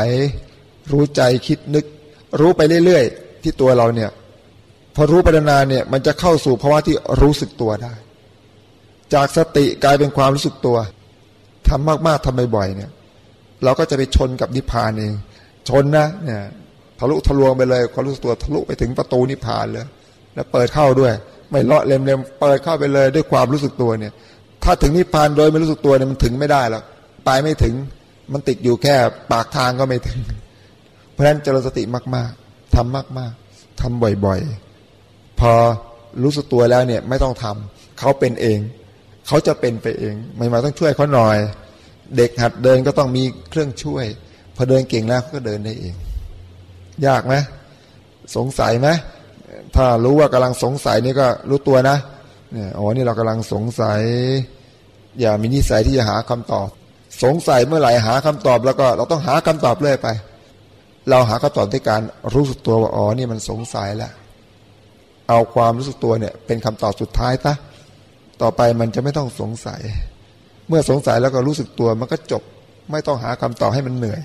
รู้ใจคิดนึก รู้ไปเรื่อยๆ ที่ตัวเราเนี่ย พอรู้ปนานๆเนี่ยมันจะเข้าสู่ภาวะที่รู้สึกตัวได้ จากสติกลายเป็นความรู้สึกตัวทำมากๆทำบ่อยๆเนี่ย เราก็จะไปชนกับนิพพานเอง ชนนะเนี่ยทะลุทะลวงไปเลยความรู้สึกตัวทะลุไปถึงประตูนิพพานเลย แล้วเปิดเข้าด้วย ไม่เลาะเล็มๆเปิดเข้าไปเลยด้วยความรู้สึกตัวเนี่ย ถ้าถึงนิพพานโดยไม่รู้สึกตัวเนี่ยมันถึงไม่ได้แล้วไปไม่ถึงมันติดอยู่แค่ปากทางก็ไม่ถึง เพราะฉะนั้นเจริญสติมาก ๆทำมากๆทำบ่อยๆ พอรู้สึกตัวแล้วเนี่ยไม่ต้องทำเขาเป็นเอง เขาจะเป็นไปเองไม่มาต้องช่วยเขาหน่อย เด็กหัดเดินก็ต้องมีเครื่องช่วย พอเดินเก่งแล้วเขาก็เดินได้เอง ยากไหมสงสัยไหม ถ้ารู้ว่ากำลังสงสัยนี่ก็รู้ตัวนะเนี่ยอ๋อนี่เรากำลังสงสัย อย่ามีนิสัยที่จะหาคำตอบ สงสัยเมื่อไหร่หาคำตอบ แล้วก็เราต้องหาคำตอบเรื่อยไป เราหาคำตอบด้วยการรู้สึกตัวว่าอ๋อนี่มันสงสัยแล้วเอาความรู้สึกตัวเนี่ยเป็นคำตอบสุดท้ายซะต่อไปมันจะไม่ต้องสงสัย เมื่อสงสัยแล้วก็รู้สึกตัวมันก็จบ ไม่ต้องหาคำตอบให้มันเหนื่อย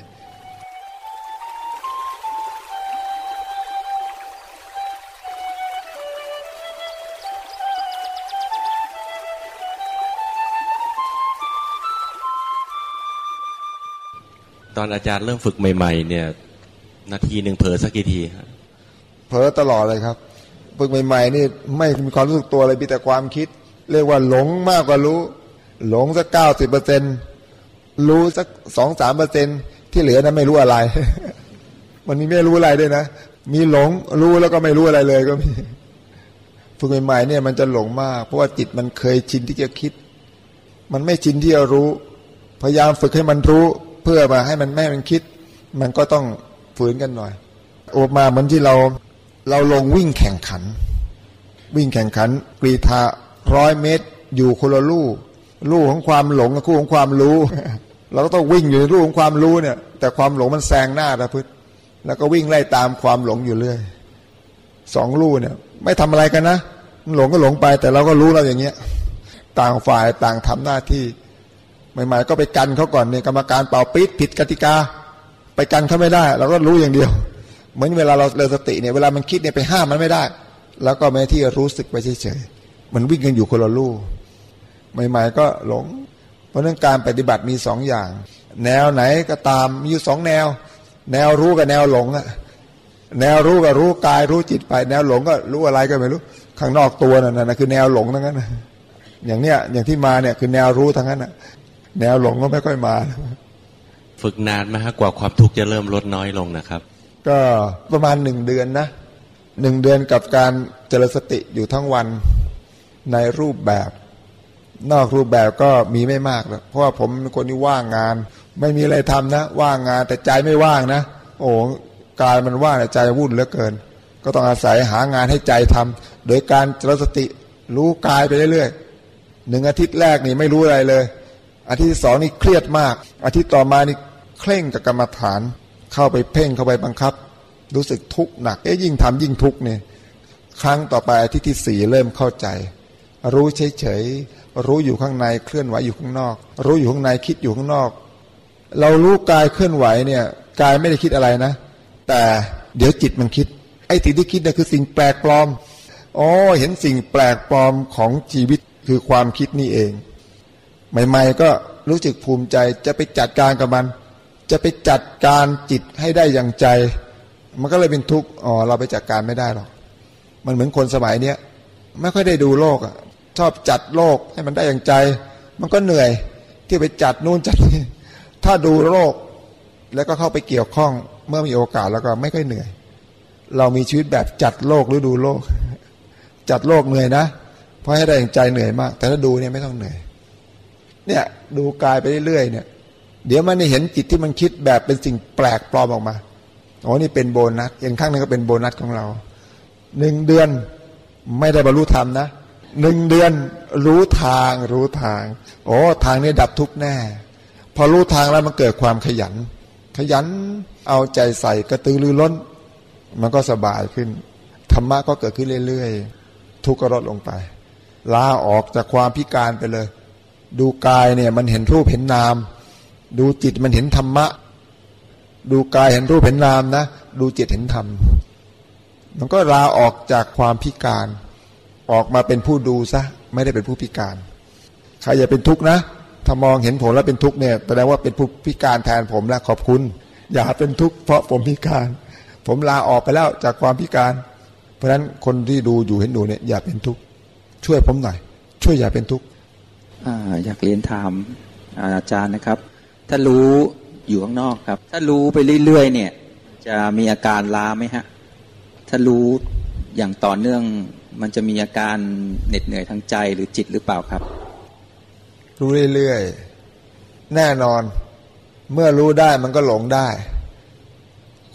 ตอนอาจารย์เริ่มฝึกใหม่ ๆ เนี่ย นาทีหนึ่งเผลอสักกี่ทีเผลอตลอดเลยครับ ฝึกใหม่ ๆ นี่ไม่มีความรู้สึกตัวเลยมีแต่ความคิด เรียกว่าหลงมากกว่ารู้ หลงสักเก้าสิบเปอร์เซ็นรู้สักสองสามเปอร์เซ็นที่เหลือนั้นไม่รู้อะไร มันมีไม่รู้อะไรด้วยนะมีหลงรู้แล้วก็ไม่รู้อะไรเลยก็มีฝึกใหม่ๆเนี่ยมันจะหลงมาก เพราะว่าจิตมันเคยชินที่จะคิด มันไม่ชินที่จะรู้ พยายามฝึกให้มันรู้ พื่อมาให้มันแม่มันคิด มันก็ต้องฝืนกันหน่อยโอมาเหมือนที่เราเราลงวิ่งแข่งขัน วิ่งแข่งขันกรีธาร้อยเมตร อยู่คนละลู่ลู่ของความหลงกับคู่ของความรู้ เราก็ต้องวิ่งอยู่ในลู่ของความรู้เนี่ย แต่ความหลงมันแซงหน้าตะพืชแล้วก็วิ่งไล่ตามความหลงอยู่เรื่อยสองลู่เนี่ย ไม่ทำอะไรกันนะหลงก็หลงไป แต่เราก็รู้เราอย่างเงี้ย ต่างฝ่ายต่างทำหน้าที่ ใหม่ๆก็ไปกันเขาก่อนเนี่ยกรรมการเป่าปิดผิดกติกา ไปกันเขาไม่ได้ เราก็รู้อย่างเดียว เหมือนเวลาเราเริสติเนี่ยเวลามันคิดเนี่ยไปห้ามมันไม่ได้ แล้วก็แม้ที่รู้สึกไปเฉยๆมันวิ่งกันอยู่คนละลู่ใหม่ๆก็หลง เพราะนั้นการปฏิบัติมีสองอย่าง แนวไหนก็ตามมีอยู่สองแนว แนวรู้กับแนวหลงอะแนวรู้ก็รู้กายรู้จิตไป แนวหลงก็รู้อะไรก็ไม่รู้ ข้างนอกตัวนั่นนะคือแนวหลงทั้งนั้นอย่างเนี้ยอย่างที่มาเนี่ยคือแนวรู้ทั้งนั้น แนวหลงก็ไม่ค่อยมา ฝึกนานไหมฮะกว่าความทุกข์จะเริ่มลดน้อยลงนะครับ ก็ประมาณหนึ่งเดือนนะหนึ่งเดือนกับการเจริญสติอยู่ทั้งวันในรูปแบบ นอกรูปแบบก็มีไม่มากแล้วเพราะว่าผมเป็นคนที่ว่างงาน ไม่มีอะไรทำนะ ว่างงานแต่ใจไม่ว่างนะ โอ้กายมันว่างแต่ใจวุ่นเหลือเกิน ก็ต้องอาศัยหางานให้ใจทำโดยการเจริญสติรู้กายไปเรื่อยๆหนึ่งอาทิตย์แรกนี่ไม่รู้อะไรเลย อาทิตย์ที่สองนี่เครียดมากอาทิตย์ต่อมานี่เคร่งกับกรรมฐาน เข้าไปเพ่งเข้าไปบังคับ รู้สึกทุกข์หนักเอ๊ยยิ่งทำยิ่งทุกข์เนี่ยครั้งต่อไปอาทิตย์ที่สี่เริ่มเข้าใจ รู้เฉยๆรู้อยู่ข้างในเคลื่อนไหวอยู่ข้างนอก รู้อยู่ข้างในคิดอยู่ข้างนอก เรารู้กายเคลื่อนไหวเนี่ยกายไม่ได้คิดอะไรนะ แต่เดี๋ยวจิตมันคิด ไอ้สิ่งที่คิดเนี่ยคือสิ่งแปลกปลอมอ๋อเห็นสิ่งแปลกปลอมของชีวิตคือความคิดนี่เอง ใหม่ๆก็รู้สึกภูมิใจจะไปจัดการกับมัน จะไปจัดการจิตให้ได้อย่างใจ มันก็เลยเป็นทุกข์อ๋อเราไปจัดการไม่ได้หรอกมันเหมือนคนสมัยเนี้ยไม่ค่อยได้ดูโลกอะชอบจัดโลกให้มันได้อย่างใจ มันก็เหนื่อยที่ไปจัดนู่นจัดนี่ถ้าดูโลก แล้วก็เข้าไปเกี่ยวข้องเมื่อมีโอกาสแล้วก็ไม่ค่อยเหนื่อย เรามีชีวิตแบบจัดโลกหรือดูโลก จัดโลกเหนื่อยนะ เพราะให้ได้อย่างใจเหนื่อยมาก แต่ถ้าดูเนี่ยไม่ต้องเหนื่อย เนี่ยดูกายไปเรื่อยๆเนี่ย เดี๋ยวมันเห็นจิตที่มันคิดแบบเป็นสิ่งแปลกปลอมออกมาโอ้นี่เป็นโบนัสอย่างข้างนึงก็เป็นโบนัสของเราหนึ่งเดือนไม่ได้บรรลุธรรมนะหนึ่งเดือนรู้ทางรู้ทาง โอ้ทางนี้ดับทุกแน่ พอรู้ทางแล้วมันเกิดความขยัน ขยันเอาใจใส่กระตือรือร้น มันก็สบายขึ้น ธรรมะก็เกิดขึ้นเรื่อยๆ ทุกข์ก็ลดลงไป ลาออกจากความพิการไปเลย ดูกายเนี่ยมันเห็นรูปเห็นนาม ดูจิตมันเห็นธรรมะ ดูกายเห็นรูปเห็นนามนะ ดูจิตเห็นธรรม มันก็ลาออกจากความพิการ ออกมาเป็นผู้ดูซะ ไม่ได้เป็นผู้พิการ ใครอย่าเป็นทุกข์นะ ถ้ามองเห็นผมแล้วเป็นทุกข์เนี่ยแสดงว่าเป็นผู้พิการแทนผมแล้วขอบคุณ อย่าเป็นทุกข์เพราะผมพิการ ผมลาออกไปแล้วจากความพิการ เพราะฉะนั้นคนที่ดูอยู่เห็นดูเนี่ยอย่าเป็นทุกข์ช่วยผมหน่อยช่วยอย่าเป็นทุกข์ อยากเรียนถามอาจารย์นะครับ ถ้ารู้อยู่ข้างนอกครับ ถ้ารู้ไปเรื่อยๆเนี่ย จะมีอาการล้าไหมฮะ ถ้ารู้อย่างต่อเนื่องมันจะมีอาการเหน็ดเหนื่อยทางใจหรือจิตหรือเปล่าครับ รู้เรื่อยๆแน่นอน เมื่อรู้ได้มันก็หลงได้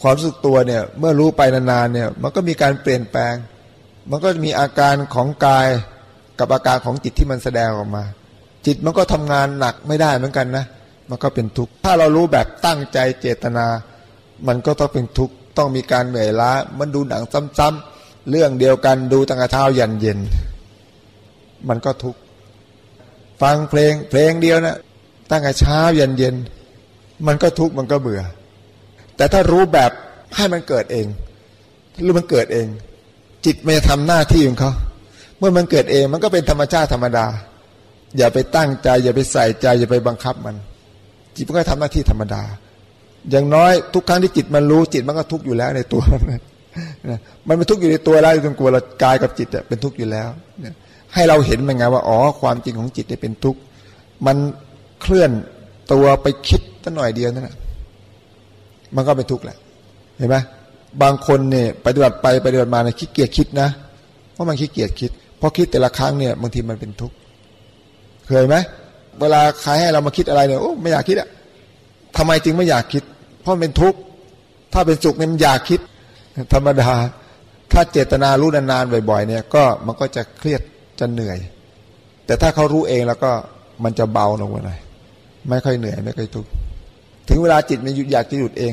ความรู้สึกตัวเนี่ย เมื่อรู้ไปนานๆเนี่ย มันก็มีการเปลี่ยนแปลง มันก็มีอาการของกายกับอาการของจิตที่มันแสดงออกมา จิตมันก็ทำงานหนักไม่ได้เหมือนกันนะ มันก็เป็นทุกข์ ถ้าเรารู้แบบตั้งใจเจตนา มันก็ต้องเป็นทุกข์ ต้องมีการเหนื่อยล้า มันดูหนังซ้ำๆเรื่องเดียวกันดูตั้งแต่เช้ายันเย็น มันก็ทุกข์ ฟังเพลงเพลงเดียวนะตั้งแต่เช้ายันเย็น มันก็ทุกข์มันก็เบื่อ แต่ถ้ารู้แบบให้มันเกิดเอง หรือมันเกิดเอง จิตมันจะทำหน้าที่ของเขา เมื่อมันเกิดเองมันก็เป็นธรรมชาติธรรมดา อย่าไปตั้งใจ อย่าไปใส่ใจ อย่าไปบังคับมัน จิตมันก็ทำหน้าที่ธรรมดา อย่างน้อยทุกครั้งที่จิตมันรู้จิตมันก็ทุกข์อยู่แล้วในตัวมันมันเป็นทุกข์อยู่ในตัวแล้วจนกลัวเรากายกับจิตเป็นทุกข์อยู่แล้วให้เราเห็นมันไงว่าอ๋อความจริงของจิตเนี่ยเป็นทุกข์มันเคลื่อนตัวไปคิดตั้งหน่อยเดียวนั่นแหละมันก็เป็นทุกข์แหละ เห็นไหมบางคนเนี่ยปฏิบัติไปปฏิบัติมาเนี่ยขี้เกียจคิดนะเพราะมันขี้เกียจคิดพราะคิดแต่ละครั้งเนี่ยบางทีมันเป็นทุกข์ เคยไหมเวลาใครให้เรามาคิดอะไรเนี่ยโอ้ไม่อยากคิดอะทำไมจึงไม่อยากคิด เพราะมันเป็นทุกข์ถ้าเป็นสุขเนี่ยมันอยากคิด ธรรมดา ถ้าเจตนารู้นานๆบ่อยๆ เนี่ย ก็มันก็จะเครียดจะเหนื่อย แต่ถ้าเขารู้เองแล้วก็มันจะเบาลงไปหน่อยไม่ค่อยเหนื่อยไม่ค่อยทุกข์ถึงเวลาจิตมันหยุดอยากจะหยุดเอง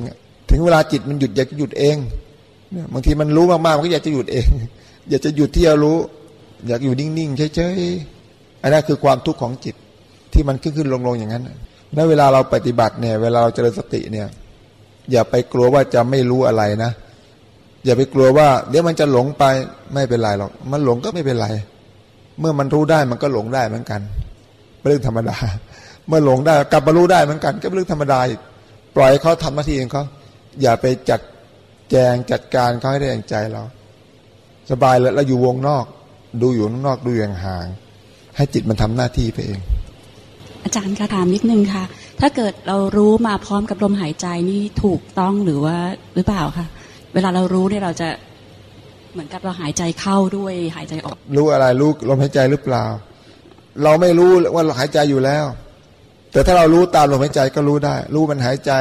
ถึงเวลาจิตมันหยุดอยากจะหยุดเองเนี่ยบางทีมันรู้มากๆมันก็อยากจะหยุดเอง อยากจะหยุดที่จะรู้ อยากอยู่นิ่งๆเฉยๆ อันนั้นคือความทุกข์ของจิตที่มันขึ้นขึ้นลงๆอย่างนั้นแล้วเวลาเราปฏิบัติเนี่ย เวลาเราเจริญสติเนี่ย อย่าไปกลัวว่าจะไม่รู้อะไรนะ อย่าไปกลัวว่า เดี๋ยวมันจะหลงไปไม่เป็นไรหรอก มันหลงก็ไม่เป็นไร เมื่อมันรู้ได้มันก็หลงได้เหมือนกันเรื่องธรรมดา เมื่อหลงได้กลับมารู้ได้เหมือนกัน ก็เป็นเรื่องธรรมดาปล่อยเขาทำหน้าที่ของเขาอย่าไปจัดแจงจัดการเขาให้ได้อย่างใจเรา สบายแล้วเราอยู่วงนอก ดูอยู่นอกดูอย่างห่าง ให้จิตมันทำหน้าที่ไปเอง อาจารย์คะถามนิดนึงค่ะ ถ้าเกิดเรารู้มาพร้อมกับลมหายใจนี่ถูกต้องหรือว่าหรือเปล่าคะเวลาเรารู้เนี่ยเราจะเหมือนกับเราหายใจเข้าด้วยหายใจออก รู้อะไรรู้ลมหายใจหรือเปล่า เราไม่รู้ว่าเราหายใจอยู่แล้ว แต่ถ้าเรารู้ตามลมหายใจก็รู้ได้ รู้มันหายใจ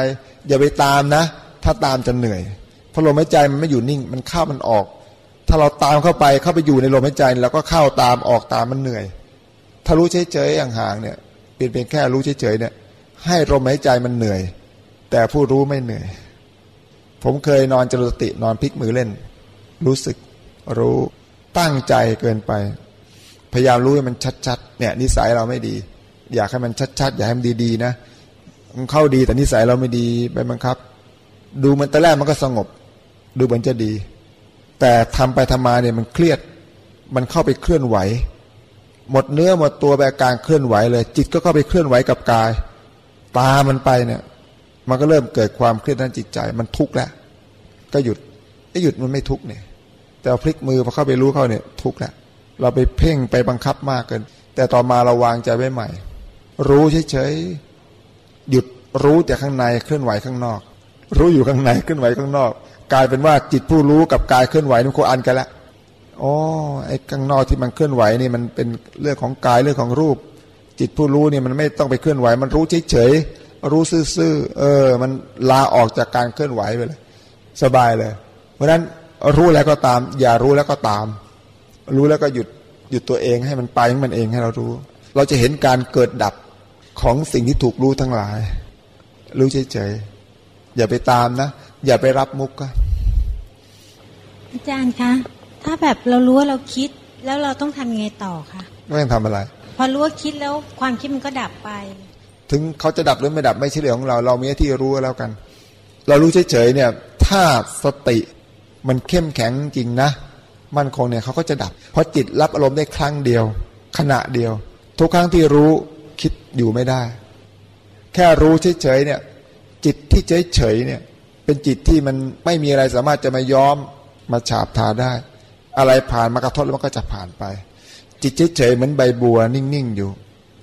อย่าไปตามนะ ถ้าตามจะเหนื่อยเพราะลมหายใจมันไม่อยู่นิ่ง มันเข้ามันออก ถ้าเราตามเข้าไปเข้าไปอยู่ในลมหายใจเราก็เข้าตามออกตามมันเหนื่อย ถ้ารู้เฉยๆอย่างห่างเนี่ยเป็นเพียงแค่รู้เฉยๆเนี่ย ให้ลมหายใจมันเหนื่อย แต่ผู้รู้ไม่เหนื่อย ผมเคยนอนจริตสตินอนพลิกมือเล่น รู้สึกรู้ตั้งใจเกินไป พยายามรู้ให้มันชัดๆเนี่ย นิสัยเราไม่ดี อยากให้มันชัดๆ อยากให้มันดีๆนะมันเข้าดีแต่นิสัยเราไม่ดีไปบังคับ ดูมันแต่แรกมันก็สงบ ดูเหมือนจะดี แต่ทำไปทำมาเนี่ยมันเครียด มันเข้าไปเคลื่อนไหว หมดเนื้อหมดตัวไปอาการเคลื่อนไหวเลย จิตก็เข้าไปเคลื่อนไหวกับกาย ตามันไปเนี่ย มันก็เริ่มเกิดความเครียดด้านจิตใจ มันทุกข์แล้วก็หยุดไอ้หยุดมันไม่ทุกข์เนี่ยแต่พลิกมือพอเข้าไปรู้เข้าเนี่ย ทุกข์แล้วเราไปเพ่งไปบังคับมากเกิน แต่ต่อมาเราวางใจไว้ใหม่ รู้เฉยๆหยุดรู้แต่ข้างในเคลื่อนไหวข้างนอก รู้อยู่ข้างในเคลื่อนไหวข้างนอก กลายเป็นว่าจิตผู้รู้กับกายเคลื่อนไหวนี่โคอันกันละ อ๋อไอ้ข้างนอกที่มันเคลื่อนไหวนี่มันเป็นเรื่องของกายเรื่องของรูป จิตผู้รู้นี่มันไม่ต้องไปเคลื่อนไหว มันรู้เฉยๆรู้ซื่อๆเออ มันลาออกจากการเคลื่อนไหวไปเลย สบายเลย เพราะฉะนั้นรู้แล้วก็ตาม อย่ารู้แล้วก็ตาม รู้แล้วก็หยุดหยุดตัวเองให้มันไปของมันเองให้เรารู้ เราจะเห็นการเกิดดับของสิ่งที่ถูกรู้ทั้งหลาย รู้เฉยๆอย่าไปตามนะ อย่าไปรับมุกก็อาจารย์คะ ถ้าแบบเรารู้ว่าเราคิดแล้วเราต้องทำยังไงต่อคะไม่ต้องทำอะไร พอรู้ว่าคิดแล้วความคิดมันก็ดับไป ถึงเขาจะดับหรือไม่ดับไม่ใช่เรื่องของเรา เรามีหน้าที่รู้แล้วกัน เรารู้เฉยๆเนี่ย ถ้าสติมันเข้มแข็งจริงนะมันคงเนี่ยเขาก็จะดับ เพราะจิตรับอารมณ์ได้ครั้งเดียว ขณะเดียว ทุกครั้งที่รู้คิดอยู่ไม่ได้ แค่รู้เฉยๆเนี่ย จิตที่เฉยๆเนี่ย เป็นจิตที่มันไม่มีอะไรสามารถจะมาย้อมมาฉาบทาได้ อะไรผ่านมากระทบแล้วมันก็จะผ่านไป จิตเฉยๆเหมือนใบบัวนิ่งๆอยู่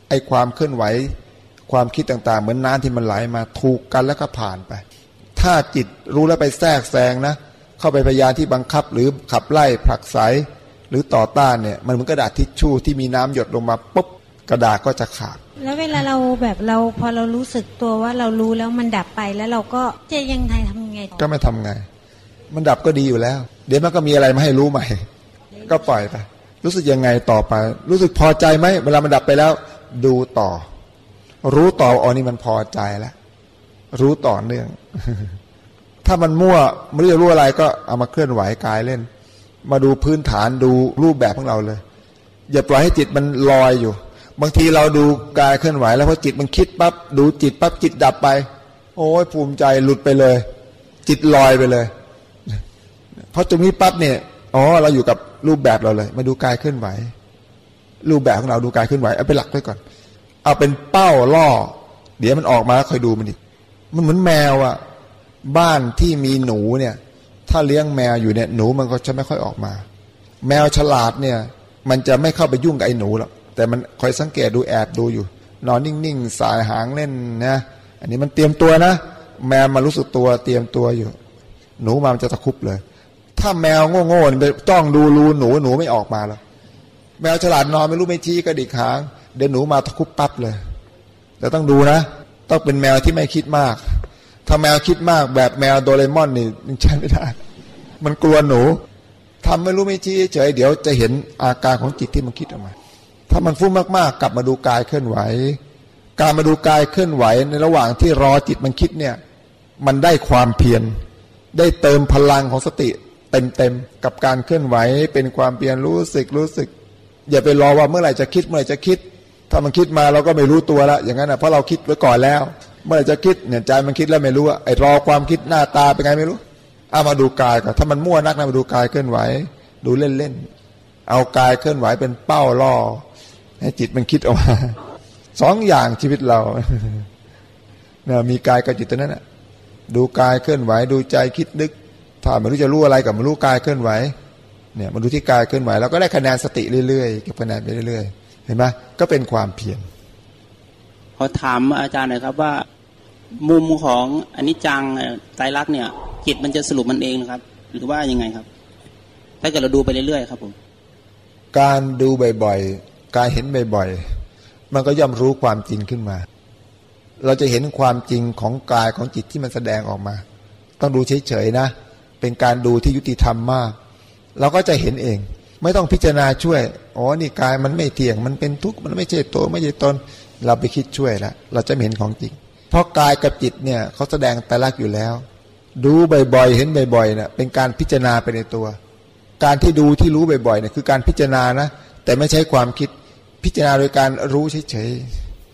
ไอ้ความเคลื่อนไหว ความคิดต่างๆ เหมือนน้ำที่มันไหลมาถูกกันแล้วก็ผ่านไป ถ้าจิตรู้แล้วไปแทรกแซงนะ เข้าไปพยายามที่บังคับหรือขับไล่ผลักไสหรือต่อต้านเนี่ยมันเหมือนกระดาษทิชชู่ที่มีน้ำหยดลงมาปุ๊บกระดาษก็จะขาด แล้วเวลาเราแบบเราพอเรารู้สึกตัวว่าเรารู้แล้วมันดับไปแล้วเราก็จะยังไงทำยังไงต่อก็ไม่ทำไง มันดับก็ดีอยู่แล้ว เดี๋ยวมันก็มีอะไรมาให้รู้ใหม่ ก็ปล่อยไปรู้สึกยังไงต่อไป รู้สึกพอใจไหมเวลามันดับไปแล้ว ดูต่อ รู้ต่ออ๋อนี่มันพอใจแล้วรู้ต่อเนื่อง ถ้ามันมั่วไม่รู้จะรู้อะไรก็เอามาเคลื่อนไหวกายเล่น มาดูพื้นฐานดูรูปแบบของเราเลย อย่าปล่อยให้จิตมันลอยอยู่ บางทีเราดูกายเคลื่อนไหว แล้วพอจิตมันคิดปั๊บดูจิตปั๊บจิตดับไป โอ้ยภูมิใจหลุดไปเลย จิตลอยไปเลย ราะตรงนี้ปั๊บเนี่ยอ๋อเราอยู่กับรูปแบบเราเลย มาดูกายเคลื่อนไหว รูปแบบของเราดูกายเคลื่อนไหวเอาเป็นหลักไว้ก่อน เอาเป็นเป้าล่อ เดี๋ยวมันออกมาคอยดูมันดิมันเหมือนแมวอะบ้านที่มีหนูเนี่ย ถ้าเลี้ยงแมวอยู่เนี่ยหนูมันก็จะไม่ค่อยออกมา แมวฉลาดเนี่ย มันจะไม่เข้าไปยุ่งกับไอ้หนูหรอกแต่มันคอยสังเกตดูแอบดูอยู่ นอนนิ่งๆสายหางเล่นนะอันนี้มันเตรียมตัวนะแมวมารู้สึกตัวเตรียมตัวอยู่ หนูมามันจะตะคุบเลย ถ้าแมวโง่ๆไปจ้องดูรูหนูหนูไม่ออกมาแล้ว แมวฉลาดนอนไม่รู้ไม่ชี้กระดิกหาง เดี๋ยวหนูมาตะคุบปั๊บเลยแต่ต้องดูนะ ต้องเป็นแมวที่ไม่คิดมาก ถ้าแมวคิดมากแบบแมวโดเรมอนนี่มันใช้ไม่ได้ มันกลัวหนูทำไม่รู้ไม่ชี้เฉยเดี๋ยวจะเห็นอาการของจิตที่มันคิดออกมา ถ้ามันฟุ้งมากๆ กลับมาดูกายเคลื่อนไหว การมาดูกายเคลื่อนไหวในระหว่างที่รอจิตมันคิดเนี่ย มันได้ความเพียรได้เติมพลังของสติ เต็มๆกับการเคลื่อนไหว เป็นความเพียรรู้สึกรู้สึก อย่าไปรอว่าเมื่อไหร่จะคิดเมื่อไหร่จะคิด ถ้ามันคิดมาเราก็ไม่รู้ตัวล้วอย่างนั้นนะเพราะเราคิดไว้ก่อนแล้ว เมื่อไหร่จะคิดเนี่ยใจมันคิดแล้วไม่รู้อะไอ้รอความคิดหน้าตาเป็นไงไม่รู้เอามาดูกายก่อนถ้ามันมั่วนักนะมาดูกายเคลื่อนไหว ดูเล่นๆเอากายเคลื่อนไหวเป็นเป้าล่อให้จิตมันคิดออกมาสองอย่างชีวิตเราเนี่ยมีกายกับจิตตัวนั้นนะดูกายเคลื่อนไหวดูใจคิดนึก ถ้าไม่รู้จะรู้อะไรกับไม่รู้กายเคลื่อนไหวเนี่ยมาดูที่กายเคลื่อนไหวเราก็ได้คะแนนสติเรื่อยๆเก็บคะแนนไปเรื่อยๆเห็นไหมก็เป็นความเพียรขอถามอาจารย์หน่อยครับว่า มุมของอนิจจังเอ่อไตรลักษณ์เนี่ยจิตมันจะสรุปมันเองนะครับ หรือว่ายังไงครับ ถ้าเกิดเราดูไปเรื่อยๆครับผมการดูบ่อยๆ การเห็นบ่อยๆ มันก็ย่อมรู้ความจริงขึ้นมา เราจะเห็นความจริงของกายของจิตที่มันแสดงออกมา ต้องดูเฉยๆนะ เป็นการดูที่ยุติธรรมมาก เราก็จะเห็นเอง ไม่ต้องพิจารณาช่วย อ๋อ นี่กายมันไม่เที่ยง มันเป็นทุกข์ มันไม่ใช่ตัวไม่ใช่ตน เราไปคิดช่วยแล้วเราจะเห็นของจริง เพราะกายกับจิตเนี่ยเขาแสดงแต่ลักษณ์อยู่แล้ว ดูบ่อยๆ เห็นบ่อยๆเนี่ยเป็นการพิจารณาไปในตัว การที่ดูที่รู้บ่อยๆเนี่ยคือการพิจารณานะ แต่ไม่ใช่ความคิด พิจารณาโดยการรู้เฉย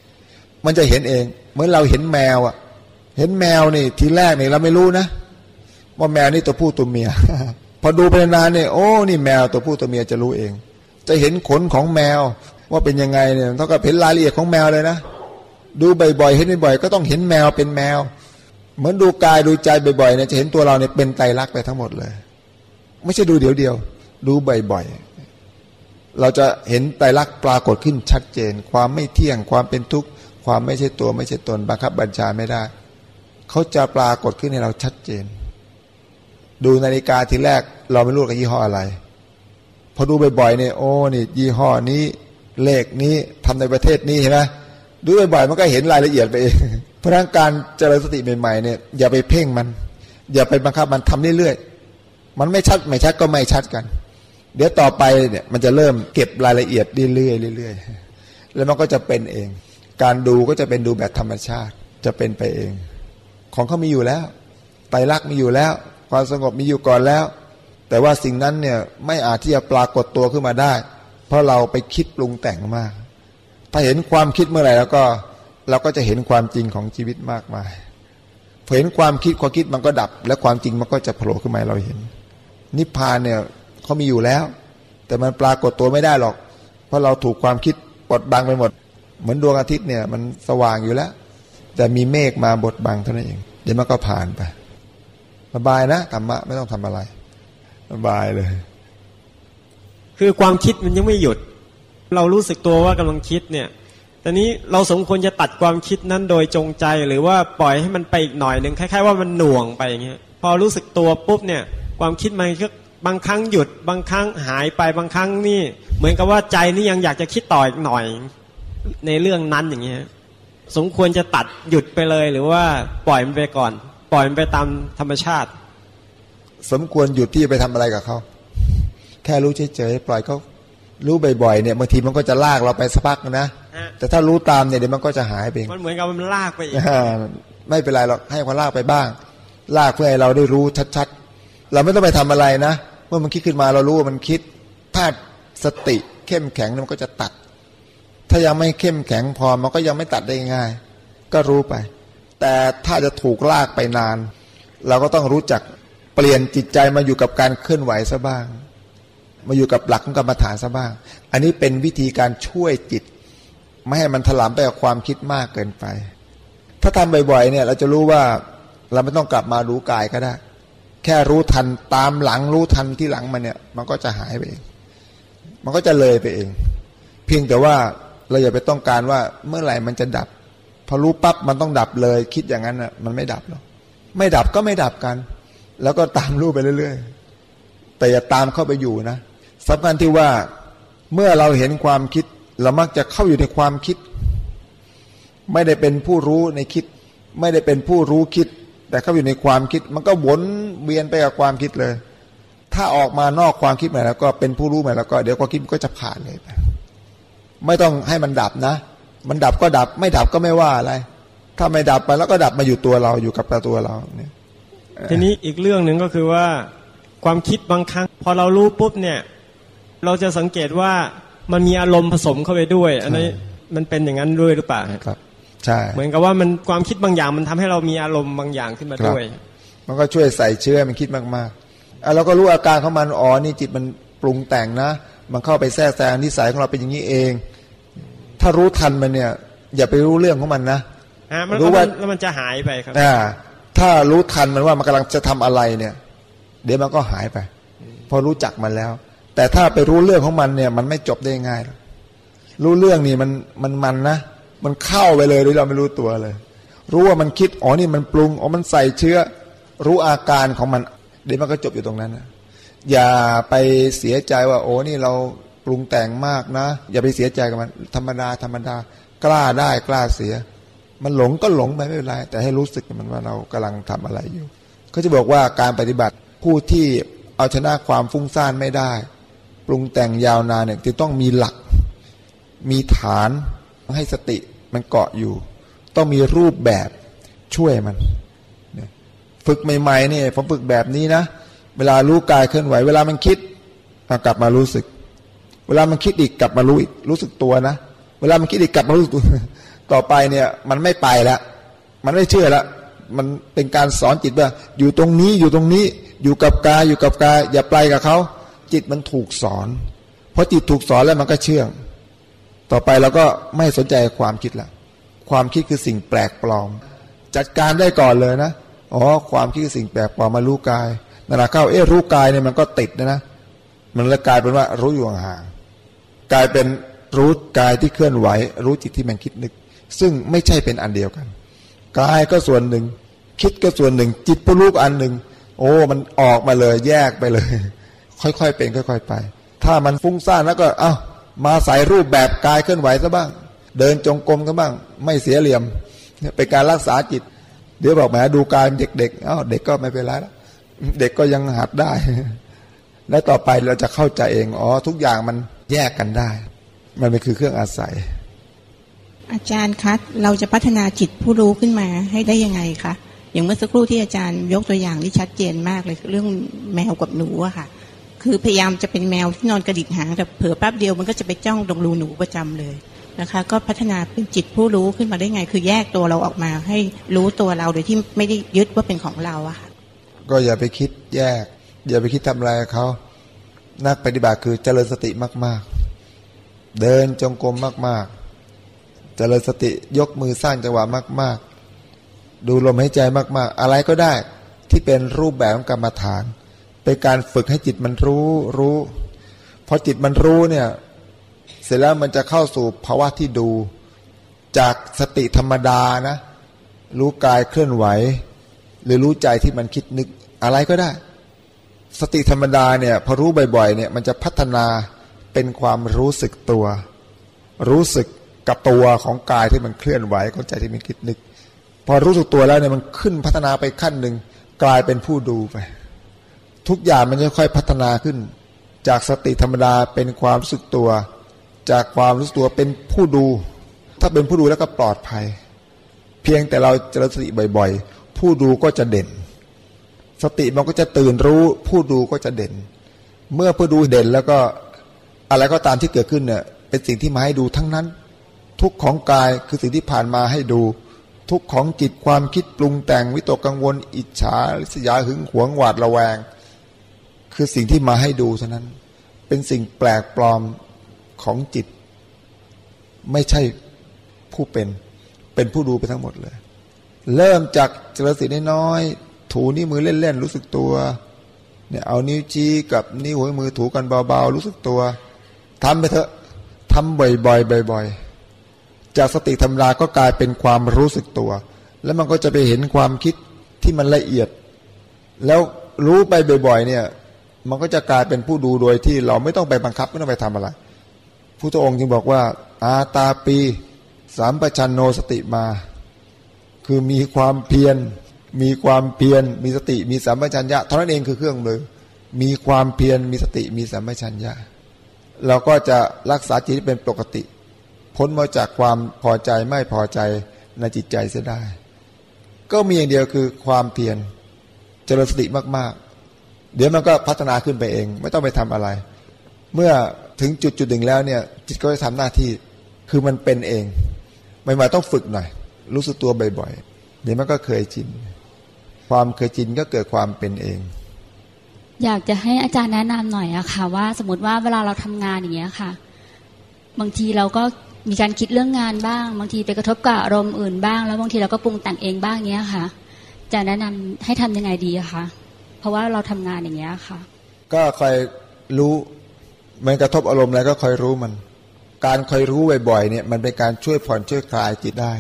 ๆ มันจะเห็นเอง เหมือนเราเห็นแมวอะ เห็นแมวนี่ทีแรกนี่เราไม่รู้นะ ว่าแมวนี่ตัวผู้ตัวเมีย พอดูไปนานเนี่ยโอ้นี่แมวตัวผู้ตัวเมียจะรู้เอง จะเห็นขนของแมวว่าเป็นยังไงเนี่ยเท่ากับเห็นรายละเอียดของแมวเลยนะ ดูบ่อยๆเห็นบ่อยๆก็ต้องเห็นแมวเป็นแมว เหมือนดูกายดูใจบ่อยๆเนี่ยจะเห็นตัวเราเนี่ยเป็นไตรลักษณ์ไปทั้งหมดเลย ไม่ใช่ดูเดียวเดียวๆดูบ่อยๆเราจะเห็นไตรลักษณ์ปรากฏขึ้นชัดเจน ความไม่เที่ยงความเป็นทุกข์ ความไม่ใช่ตัวไม่ใช่ตนบังคับบัญชาไม่ได้ เขาจะปรากฏขึ้นให้เราชัดเจน ดูนาฬิกาทีแรก เราไม่รู้กับยี่ห้ออะไร พอดูบ่อยๆเนี่ยโอ้นี่ยี่ห้อนี้เลขนี้ทำในประเทศนี้เห็นไหมดูบ่อยๆมันก็เห็นรายละเอียดไปเองเพราะนั้นการเจริญสติใหม่ๆเนี่ยอย่าไปเพ่งมัน อย่าไปบังคับมันทำเรื่อยๆมันไม่ชัดไม่ชัดก็ไม่ชัดกัน เดี๋ยวต่อไปเนี่ยมันจะเริ่มเก็บรายละเอียดเรื่อยๆเรื่อยๆแล้วมันก็จะเป็นเอง การดูก็จะเป็นดูแบบธรรมชาติจะเป็นไปเอง ของเขามีอยู่แล้วไตรลักษณ์มีอยู่แล้ว ความสงบมีอยู่ก่อนแล้ว แต่ว่าสิ่งนั้นเนี่ยไม่อาจที่จะปรากฏตัวขึ้นมาได้ เพราะเราไปคิดปรุงแต่งมาก ถ้าเห็นความคิดเมื่อไหร่แล้วก็เราก็จะเห็นความจริงของชีวิตมากมายเห็นความคิดความคิดมันก็ดับ และความจริงมันก็จะโผล่ขึ้นมาเราเห็น นิพพานเนี่ยเขามีอยู่แล้ว แต่มันปรากฏตัวไม่ได้หรอก เพราะเราถูกความคิดบดบังไปหมด เหมือนดวงอาทิตย์เนี่ยมันสว่างอยู่แล้ว แต่มีเมฆมาบดบังเท่านั้นเอง เดี๋ยวมันก็ผ่านไป สบายนะธรรมะไม่ต้องทำอะไรสบายเลย คือความคิดมันยังไม่หยุด เรารู้สึกตัวว่ากำลังคิดเนี่ยแต่นี้เราสมควรจะตัดความคิดนั้นโดยจงใจหรือว่าปล่อยให้มันไปอีกหน่อยหนึ่งคล้ายๆว่ามันหน่วงไปอย่างเงี้ยพอรู้สึกตัวปุ๊บเนี่ย ความคิดมันก็บางครั้งหยุด บางครั้งหายไปบางครั้งนี่ เหมือนกับว่าใจนี่ยังอยากจะคิดต่ออีกหน่อย ในเรื่องนั้นอย่างเงี้ยสมควรจะตัดหยุดไปเลยหรือว่าปล่อยมันไปก่อน ปล่อยมันไปตามธรรมชาติ สมควรหยุดที่จะไปทำอะไรกับเขาแค่รู้เฉยๆปล่อยเขารู้บ่อยๆเนี่ยบางทีมันก็จะลากเราไปสักพักนะฮะแต่ถ้ารู้ตามเนี่ยเดี๋ยวมันก็จะหายไปเองมันเหมือนกับมันลากไปอีกอ่าไม่เป็นไรหรอกให้ความลากไปบ้าง ลากเพื่อให้เราได้รู้ชัดๆ เราไม่ต้องไปทำอะไรนะเมื่อมันคิดขึ้นมาเรารู้ว่ามันคิดถ้าสติเข้มแข็งมันก็จะตัด ถ้ายังไม่เข้มแข็งพอมันก็ยังไม่ตัดได้ง่าย ก็รู้ไป แต่ถ้าจะถูกลากไปนาน เราก็ต้องรู้จักเปลี่ยนจิตใจมาอยู่กับการเคลื่อนไหวซะบ้าง มาอยู่กับหลักของกรรมฐานซะบ้าง อันนี้เป็นวิธีการช่วยจิต ไม่ให้มันถลำไปกับความคิดมากเกินไป ถ้าทำบ่อยๆเนี่ย เราจะรู้ว่าเราไม่ต้องกลับมารู้กายก็ได้ แค่รู้ทันตามหลังรู้ทันที่หลังมันเนี่ย มันก็จะหายไปเอง มันก็จะเลยไปเอง เพียงแต่ว่าเราอย่าไปต้องการว่าเมื่อไหร่มันจะดับ พอรู้ปั๊บมันต้องดับเลย คิดอย่างนั้นอะ มันไม่ดับหรอกไม่ดับก็ไม่ดับกัน แล้วก็ตามรู้ไปเรื่อยๆ แต่อย่าตามเข้าไปอยู่นะสำคัญที่ว่าเมื่อเราเห็นความคิด เรามักจะเข้าอยู่ในความคิด ไม่ได้เป็นผู้รู้ในคิด ไม่ได้เป็นผู้รู้คิด แต่เข้าอยู่ในความคิด มันก็วนเวียนไปกับความคิดเลย ถ้าออกมานอกความคิดใหม่แล้วก็เป็นผู้รู้ใหม่แล้วก็เดี๋ยวความคิดก็จะผ่านเลยไปไม่ต้องให้มันดับนะ มันดับก็ดับ ไม่ดับก็ไม่ว่าอะไร ถ้าไม่ดับไปแล้วก็ดับมาอยู่ตัวเราอยู่กับตัวเราเนี่ยทีนี้อีกเรื่องหนึ่งก็คือว่าความคิดบางครั้ง พอเรารู้ปุ๊บเนี่ย เราจะสังเกตว่ามันมีอารมณ์ผสมเข้าไปด้วย อันนี้มันเป็นอย่างนั้นด้วยหรือเปล่าฮะครับ ใช่เหมือนกับว่ามันความคิดบางอย่างมันทำให้เรามีอารมณ์บางอย่างขึ้นมาด้วย มันก็ช่วยใส่เชื้อให้มันคิดมากๆอะเราก็รู้อาการของมันอ๋อนี่จิตมันปรุงแต่งนะ มันเข้าไปแทรกแซงนิสัยของเราเป็นอย่างนี้เอง ถ้ารู้ทันมันเนี่ย อย่าไปรู้เรื่องของมันนะฮะมันรู้แล้วว่ามันแล้วมันจะหายไปครับอ่าถ้ารู้ทันมันว่ามันกำลังจะทำอะไรเนี่ย เดี๋ยวมันก็หายไป พอรู้จักมันแล้ว แต่ถ้าไปรู้เรื่องของมันเนี่ย มันไม่จบได้ง่ายหรอกรู้เรื่องนี่มันมันมันนะมันเข้าไปเลยโดยเราไม่รู้ตัวเลย รู้ว่ามันคิดอ๋อนี่มันปรุงอ๋อมันใส่เชื้อ รู้อาการของมัน เดี๋ยวมันก็จบอยู่ตรงนั้นนะอย่าไปเสียใจว่า โอ้นี่เรา ปรุงแต่งมากนะ อย่าไปเสียใจกับมัน ธรรมดาธรรมดากล้าได้กล้าเสีย มันหลงก็หลงไปไม่เป็นไร แต่ให้รู้สึกมันว่าเรากำลังทำอะไรอยู่เขาจะบอกว่าการปฏิบัติผู้ที่เอาชนะความฟุ้งซ่านไม่ได้ ปรุงแต่งยาวนานเนี่ยจะต้องมีหลัก มีฐานให้สติมันเกาะอยู่ ต้องมีรูปแบบช่วยมันฝึกใหม่ๆเนี่ยผมฝึกแบบนี้นะ เวลารู้กายเคลื่อนไหว เวลามันคิดกลับมารู้สึก วลามันคิดอีกกลับมารู้อีกรู้สึกตัวนะ เวลามันคิดอีกกลับมารู้สึกตัว ต่อไปเนี่ยมันไม่ไปแล้ว มันไม่เชื่อแล้วมันเป็นการสอนจิตว่า อยู่ตรงนี้อยู่ตรงนี้ อยู่กับกายอยู่กับกายอย่าไปกับเขา จิตมันถูกสอนเพราะจิตถูกสอนแล้วมันก็เชื่อง ต่อไปเราก็ไม่สนใจความคิดละความคิดคือสิ่งแปลกปลอม จัดการได้ก่อนเลยนะอ๋อความคิดคือสิ่งแปลกปลอมมารู้กายนั่นแหละเข้าเอ๊ะรู้กายเนี่ยมันก็ติดนะนะมันลยกายเป็นว่ารู้อยู่ห่าง กลายเป็นรู้กายที่เคลื่อนไหว รู้จิตที่มันคิดนึก ซึ่งไม่ใช่เป็นอันเดียวกันกายก็ส่วนหนึ่ง คิดก็ส่วนหนึ่ง จิตผู้รู้อันหนึ่ง โอ้ มันออกมาเลยแยกไปเลย ค่อยๆเป็นค่อย ๆ ไป ถ้ามันฟุ้งซ่านแล้วก็ เอ้ามาใส่รูปแบบกายเคลื่อนไหวซะบ้าง เดินจงกรมกันบ้าง ไม่เสียเหลี่ยมเป็นการรักษาจิต เดี๋ยวบอกแหมดูกายเด็กๆเอ้าเด็กก็ไม่เป็นไรแล้วเด็กก็ยังหัดได้ และต่อไปเราจะเข้าใจเองอ๋อทุกอย่างมัน แยกกันได้ มันเป็นคือเครื่องอาศัย อาจารย์คะเราจะพัฒนาจิตผู้รู้ขึ้นมาให้ได้ยังไงคะอย่างเมื่อสักครู่ที่อาจารย์ยกตัวอย่างที่ชัดเจนมากเลยเรื่องแมวกับหนูอะค่ะ คือพยายามจะเป็นแมวที่นอนกระดิกหางแต่เผลอแป๊บเดียวมันก็จะไปจ้องตรงรูหนูประจำเลยนะคะ ก็พัฒนาเป็นจิตผู้รู้ขึ้นมาได้ไง คือแยกตัวเราออกมา ให้รู้ตัวเราโดยที่ไม่ได้ยึดว่าเป็นของเราอะค่ะก็อย่าไปคิดแยก อย่าไปคิดทำอะไรเขา นักปฏิบัติคือเจริญสติมาก ๆ เดินจงกรมมาก ๆ เจริญสติยกมือสร้างจังหวะมาก ๆ ดูลมหายใจมาก ๆ อะไรก็ได้ที่เป็นรูปแบบของกรรมฐาน เป็นการฝึกให้จิตมันรู้รู้พอจิตมันรู้เนี่ย เสร็จแล้วมันจะเข้าสู่ภาวะที่ดู จากสติธรรมดานะ รู้กายเคลื่อนไหว หรือรู้ใจที่มันคิดนึกอะไรก็ได้ สติธรรมดาเนี่ยพอรู้บ่อยๆเนี่ยมันจะพัฒนาเป็นความรู้สึกตัว รู้สึกกับตัวของกายที่มันเคลื่อนไหวของใจที่มันคิดนึก พอรู้สึกตัวแล้วเนี่ยมันขึ้นพัฒนาไปขั้นหนึ่งกลายเป็นผู้ดูไป ทุกอย่างมันจะค่อยพัฒนาขึ้น จากสติธรรมดาเป็นความรู้สึกตัว จากความรู้สึกตัวเป็นผู้ดู ถ้าเป็นผู้ดูแล้วก็ปลอดภัย เพียงแต่เราเจริญสติบ่อย ๆ ผู้ดูก็จะเด่น สติมันก็จะตื่นรู้ ผู้ดูก็จะเด่น เมื่อผู้ดูเด่นแล้วก็อะไรก็ตามที่เกิดขึ้นเนี่ยเป็นสิ่งที่มาให้ดูทั้งนั้น ทุกของกายคือสิ่งที่ผ่านมาให้ดู ทุกของจิตความคิดปรุงแต่งวิตกกังวล อิจฉาริษยาหึงหวงหวาดระแวง คือสิ่งที่มาให้ดูเท่านั้น เป็นสิ่งแปลกปลอมของจิต ไม่ใช่ผู้เป็น เป็นผู้ดูไปทั้งหมดเลย เริ่มจากเจริญสิน้อย ถูนิ้วมือเล่นๆรู้สึกตัวเนี่ยเอานิ้วชี้กับนิ้วหัวมือถูกันเบาๆ รู้สึกตัวทำไปเถอะทำบ่อยๆบ่อยๆ จากสติธรรมดาก็กลายเป็นความรู้สึกตัว แล้วมันก็จะไปเห็นความคิดที่มันละเอียด แล้วรู้ไปบ่อยๆ เนี่ย มันก็จะกลายเป็นผู้ดูโดยที่เราไม่ต้องไปบังคับไม่ต้องไปทำอะไรพุทธองค์จึงบอกว่า อาตาปี สามปชันโนสติมา คือมีความเพียร มีความเพียรมีสติมีสัมปชัญญะเท่านั้นเองคือเครื่องมือ มีความเพียรมีสติมีสัมปชัญญะ เราก็จะรักษาจิตที่เป็นปกติ พ้นมาจากความพอใจไม่พอใจในจิตใจเสียได้ ก็มีอย่างเดียวคือความเพียรเจริญสติมากๆ เดี๋ยวมันก็พัฒนาขึ้นไปเอง ไม่ต้องไปทำอะไร เมื่อถึงจุดจุดหนึ่งแล้วเนี่ย จิตก็จะทำหน้าที่คือมันเป็นเองไม่มาต้องฝึกหน่อย รู้สึกตัวบ่อยๆ เดี๋ยวมันก็เคยชิน ความเคยชินก็เกิดความเป็นเอง อยากจะให้อาจารย์แนะนำหน่อยอะค่ะ ว่าสมมติว่าเวลาเราทำงานอย่างเงี้ยค่ะ บางทีเราก็มีการคิดเรื่องงานบ้าง บางทีไปกระทบกับอารมณ์อื่นบ้าง แล้วบางทีเราก็ปรุงแต่งเองบ้างเงี้ยค่ะ จะแนะนำให้ทำยังไงดีอะคะเพราะว่าเราทำงานอย่างเงี้ยค่ะ ก็คอยรู้มันกระทบอารมณ์อะไรก็คอยรู้มัน การคอยรู้บ่อยๆเนี่ย มันเป็นการช่วยผ่อนช่วยคลายจิตได้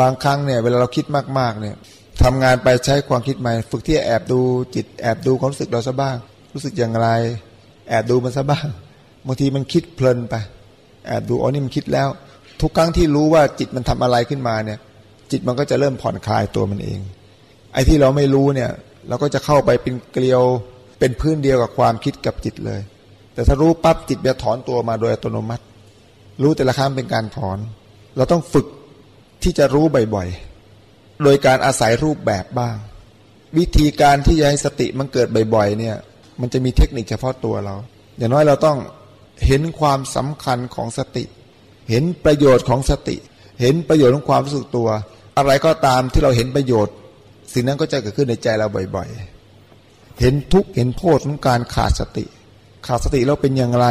บางครั้งเนี่ยเวลาเราคิดมากๆเนี่ย ทำงานไปใช้ความคิดใหม่ ฝึกที่แอบดูจิตแอบดูความรู้สึกเราซะบ้าง รู้สึกอย่างไร แอบดูมันซะบ้างบางทีมันคิดเพลินไป แอบดูอ๋อนี่มันคิดแล้ว ทุกครั้งที่รู้ว่าจิตมันทำอะไรขึ้นมาเนี่ย จิตมันก็จะเริ่มผ่อนคลายตัวมันเอง ไอ้ที่เราไม่รู้เนี่ย เราก็จะเข้าไปเป็นเกลียวเป็นพื้นเดียวกับความคิดกับจิตเลย แต่ถ้ารู้ปั๊บจิตจะถอนตัวมาโดยอัตโนมัติ รู้แต่ละครั้งเป็นการถอน เราต้องฝึกที่จะรู้บ่อยๆ โดยการอาศัยรูปแบบบ้าง วิธีการที่จะให้สติมันเกิดบ่อยๆเนี่ย มันจะมีเทคนิคเฉพาะตัวเรา อย่างน้อยเราต้องเห็นความสำคัญของสติ เห็นประโยชน์ของสติ เห็นประโยชน์ของความรู้สึกตัว อะไรก็ตามที่เราเห็นประโยชน์ สิ่งนั้นก็จะเกิดขึ้นในใจเราบ่อยๆ เห็นทุกข์เห็นโทษของการขาดสติ ขาดสติแล้วเป็นอย่างไร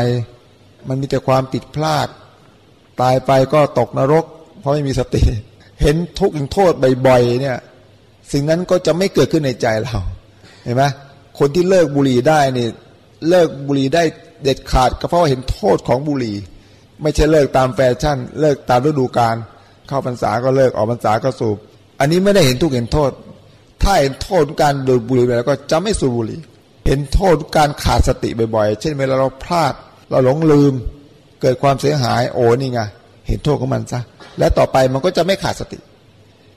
มันมีแต่ความผิดพลาด ตายไปก็ตกนรก เพราะไม่มีสติ เห็นทุกข์เห็นโทษบ่อยๆเนี่ย สิ่งนั้นก็จะไม่เกิดขึ้นในใจเรา เห็นไหมคนที่เลิกบุหรี่ได้เนี่ยเลิกบุหรี่ได้เด็ดขาดก็เพราะเห็นโทษของบุหรี่ ไม่ใช่เลิกตามแฟชั่น เลิกตามฤดูกาลเข้าพรรษาก็เลิกออกพรรษาก็สูบ อันนี้ไม่ได้เห็นทุกข์เห็นโทษ ถ้าเห็นโทษการดูดบุหรี่ไปแล้วก็จะไม่สูบบุหรี่ เห็นโทษการขาดสติบ่อยๆ เช่นเวลาเราพลาด เราหลงลืม เกิดความเสียหายโอ้นี่ไงเห็นโทษของมันซะ และต่อไปมันก็จะไม่ขาดสติ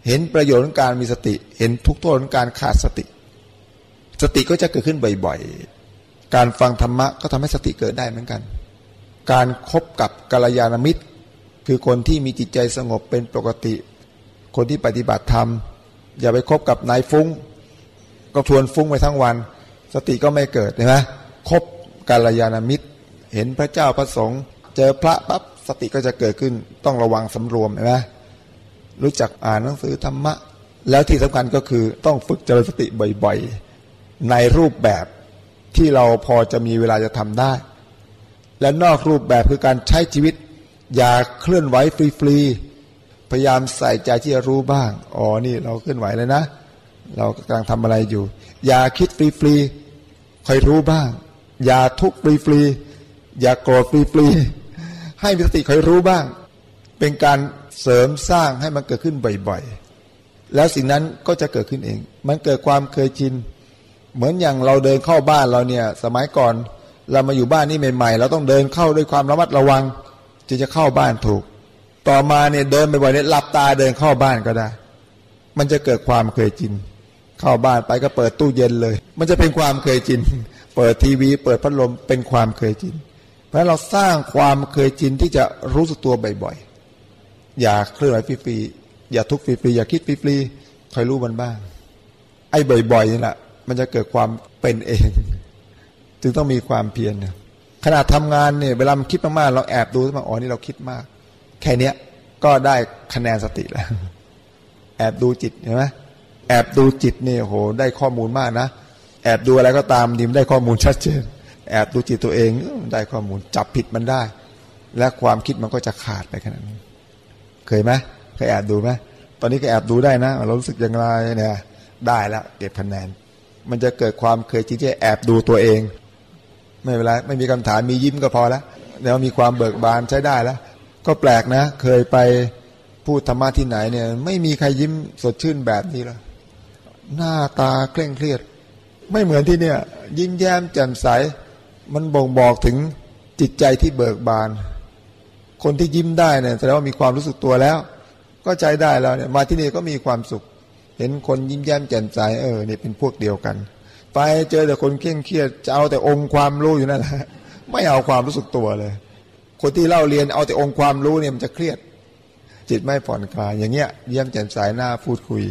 เห็นประโยชน์ของการมีสติ เห็นทุกโทษของการขาดสติ สติก็จะเกิดขึ้นบ่อยๆ การฟังธรรมะก็ทำให้สติเกิดได้เหมือนกัน การครบกับกัลยาณมิตร คือคนที่มีจิตใจสงบเป็นปกติ คนที่ปฏิบัติธรรม อย่าไปคบกับนายฟุ้ง ก็ชวนฟุ้งไปทั้งวัน สติก็ไม่เกิดเห็นไหมคบกัลยาณมิตร เห็นพระเจ้าพระสงฆ์เจอพระปั๊บ สติก็จะเกิดขึ้นต้องระวังสำรวมเห็นไหมรู้จักอ่านหนังสือธรรมะ แล้วที่สำคัญก็คือต้องฝึกเจริญสติบ่อยๆ ในรูปแบบที่เราพอจะมีเวลาจะทำได้ และนอกรูปแบบคือการใช้ชีวิต อย่าเคลื่อนไหวฟรีๆพยายามใส่ใจที่จะรู้บ้างอ๋อนี่เราเคลื่อนไหวเลยนะ เรากำลังทำอะไรอยู่ อย่าคิดฟรีๆคอยรู้บ้าง อย่าทุกข์ฟรีๆอย่าโกรธฟรีๆ ให้มีสติคอยรู้บ้าง เป็นการเสริมสร้างให้มันเกิดขึ้นบ่อยๆ แล้วสิ่งนั้นก็จะเกิดขึ้นเอง มันเกิดความเคยชิน เหมือนอย่างเราเดินเข้าบ้านเราเนี่ย สมัยก่อนเรามาอยู่บ้านนี่ใหม่ๆ เราต้องเดินเข้าด้วยความระมัดระวังจึงจะเข้าบ้านถูก ต่อมาเนี่ยเดินบ่อยๆเนี่ยหลับตาเดินเข้าบ้านก็ได้ มันจะเกิดความเคยชิน เข้าบ้านไปก็เปิดตู้เย็นเลย มันจะเป็นความเคยชิน เปิดทีวี เปิดพัดลมเป็นความเคยชิน เพราะฉะนั้นเราสร้างความเคยชินที่จะรู้สึกตัวบ่อยๆ อย่าเคลื่อนไหวฟรีๆ อย่าทุกข์ฟรีๆ อย่าคิดฟรีๆคอยรู้มันบ้าง ไอ้บ่อยๆนี่แหละมันจะเกิดความเป็นเอง จึงต้องมีความเพียรนี่ยขณะทำงานเนี่ยเวลามันคิดมากๆ เราแอบดูว่าอ๋อนี่เราคิดมาก แค่เนี้ยก็ได้คะแนนสติแล้ว แอบดูจิตเห็นไหมแอบดูจิตเนี่ยโหได้ข้อมูลมากนะ แอบดูอะไรก็ตามดีมได้ข้อมูลชัดเจน แอบดูจิตตัวเองได้ข้อมูลจับผิดมันได้ และความคิดมันก็จะขาดไปขนาดนั้เคยไหมเคยแอบดูไหมตอนนี้ก็แอบดูได้นะ เรารู้สึกอย่างไรเนี่ยได้แล้วเก็บคะแนน มันจะเกิดความเคยชินที่จแอบดูตัวเอง ไม่เป็นไรไม่มีคำถามมียิ้มก็พอแล้วแล้วมีความเบิกบานใช้ได้แล้ว ก็แปลกนะ เคยไปพูดธรรมะที่ไหนเนี่ย ไม่มีใครยิ้มสดชื่นแบบนี้เลยหน้าตาเคร่งเครียด ไม่เหมือนที่เนี่ย ยิ้มแย้มแจ่มใส มันบ่งบอกถึงจิตใจที่เบิกบาน คนที่ยิ้มได้เนี่ยแสดงว่ามีความรู้สึกตัวแล้ว ก็ใจได้แล้วเนี่ยมาที่นี่ก็มีความสุข เห็นคนยิ้มแย้มแจ่มใสเออเนี่ยเป็นพวกเดียวกัน ไปเจอแต่คนเคร่งเครียดจะเอาแต่องค์ความรู้อยู่นั่นแหละไม่เอาความรู้สึกตัวเลย คนที่เล่าเรียนเอาแต่องค์ความรู้เนี่ยมันจะเครียด จิตไม่ผ่อนคลายอย่างเงี้ยเยี่ยมแจ่มใสหน้าพูดคุย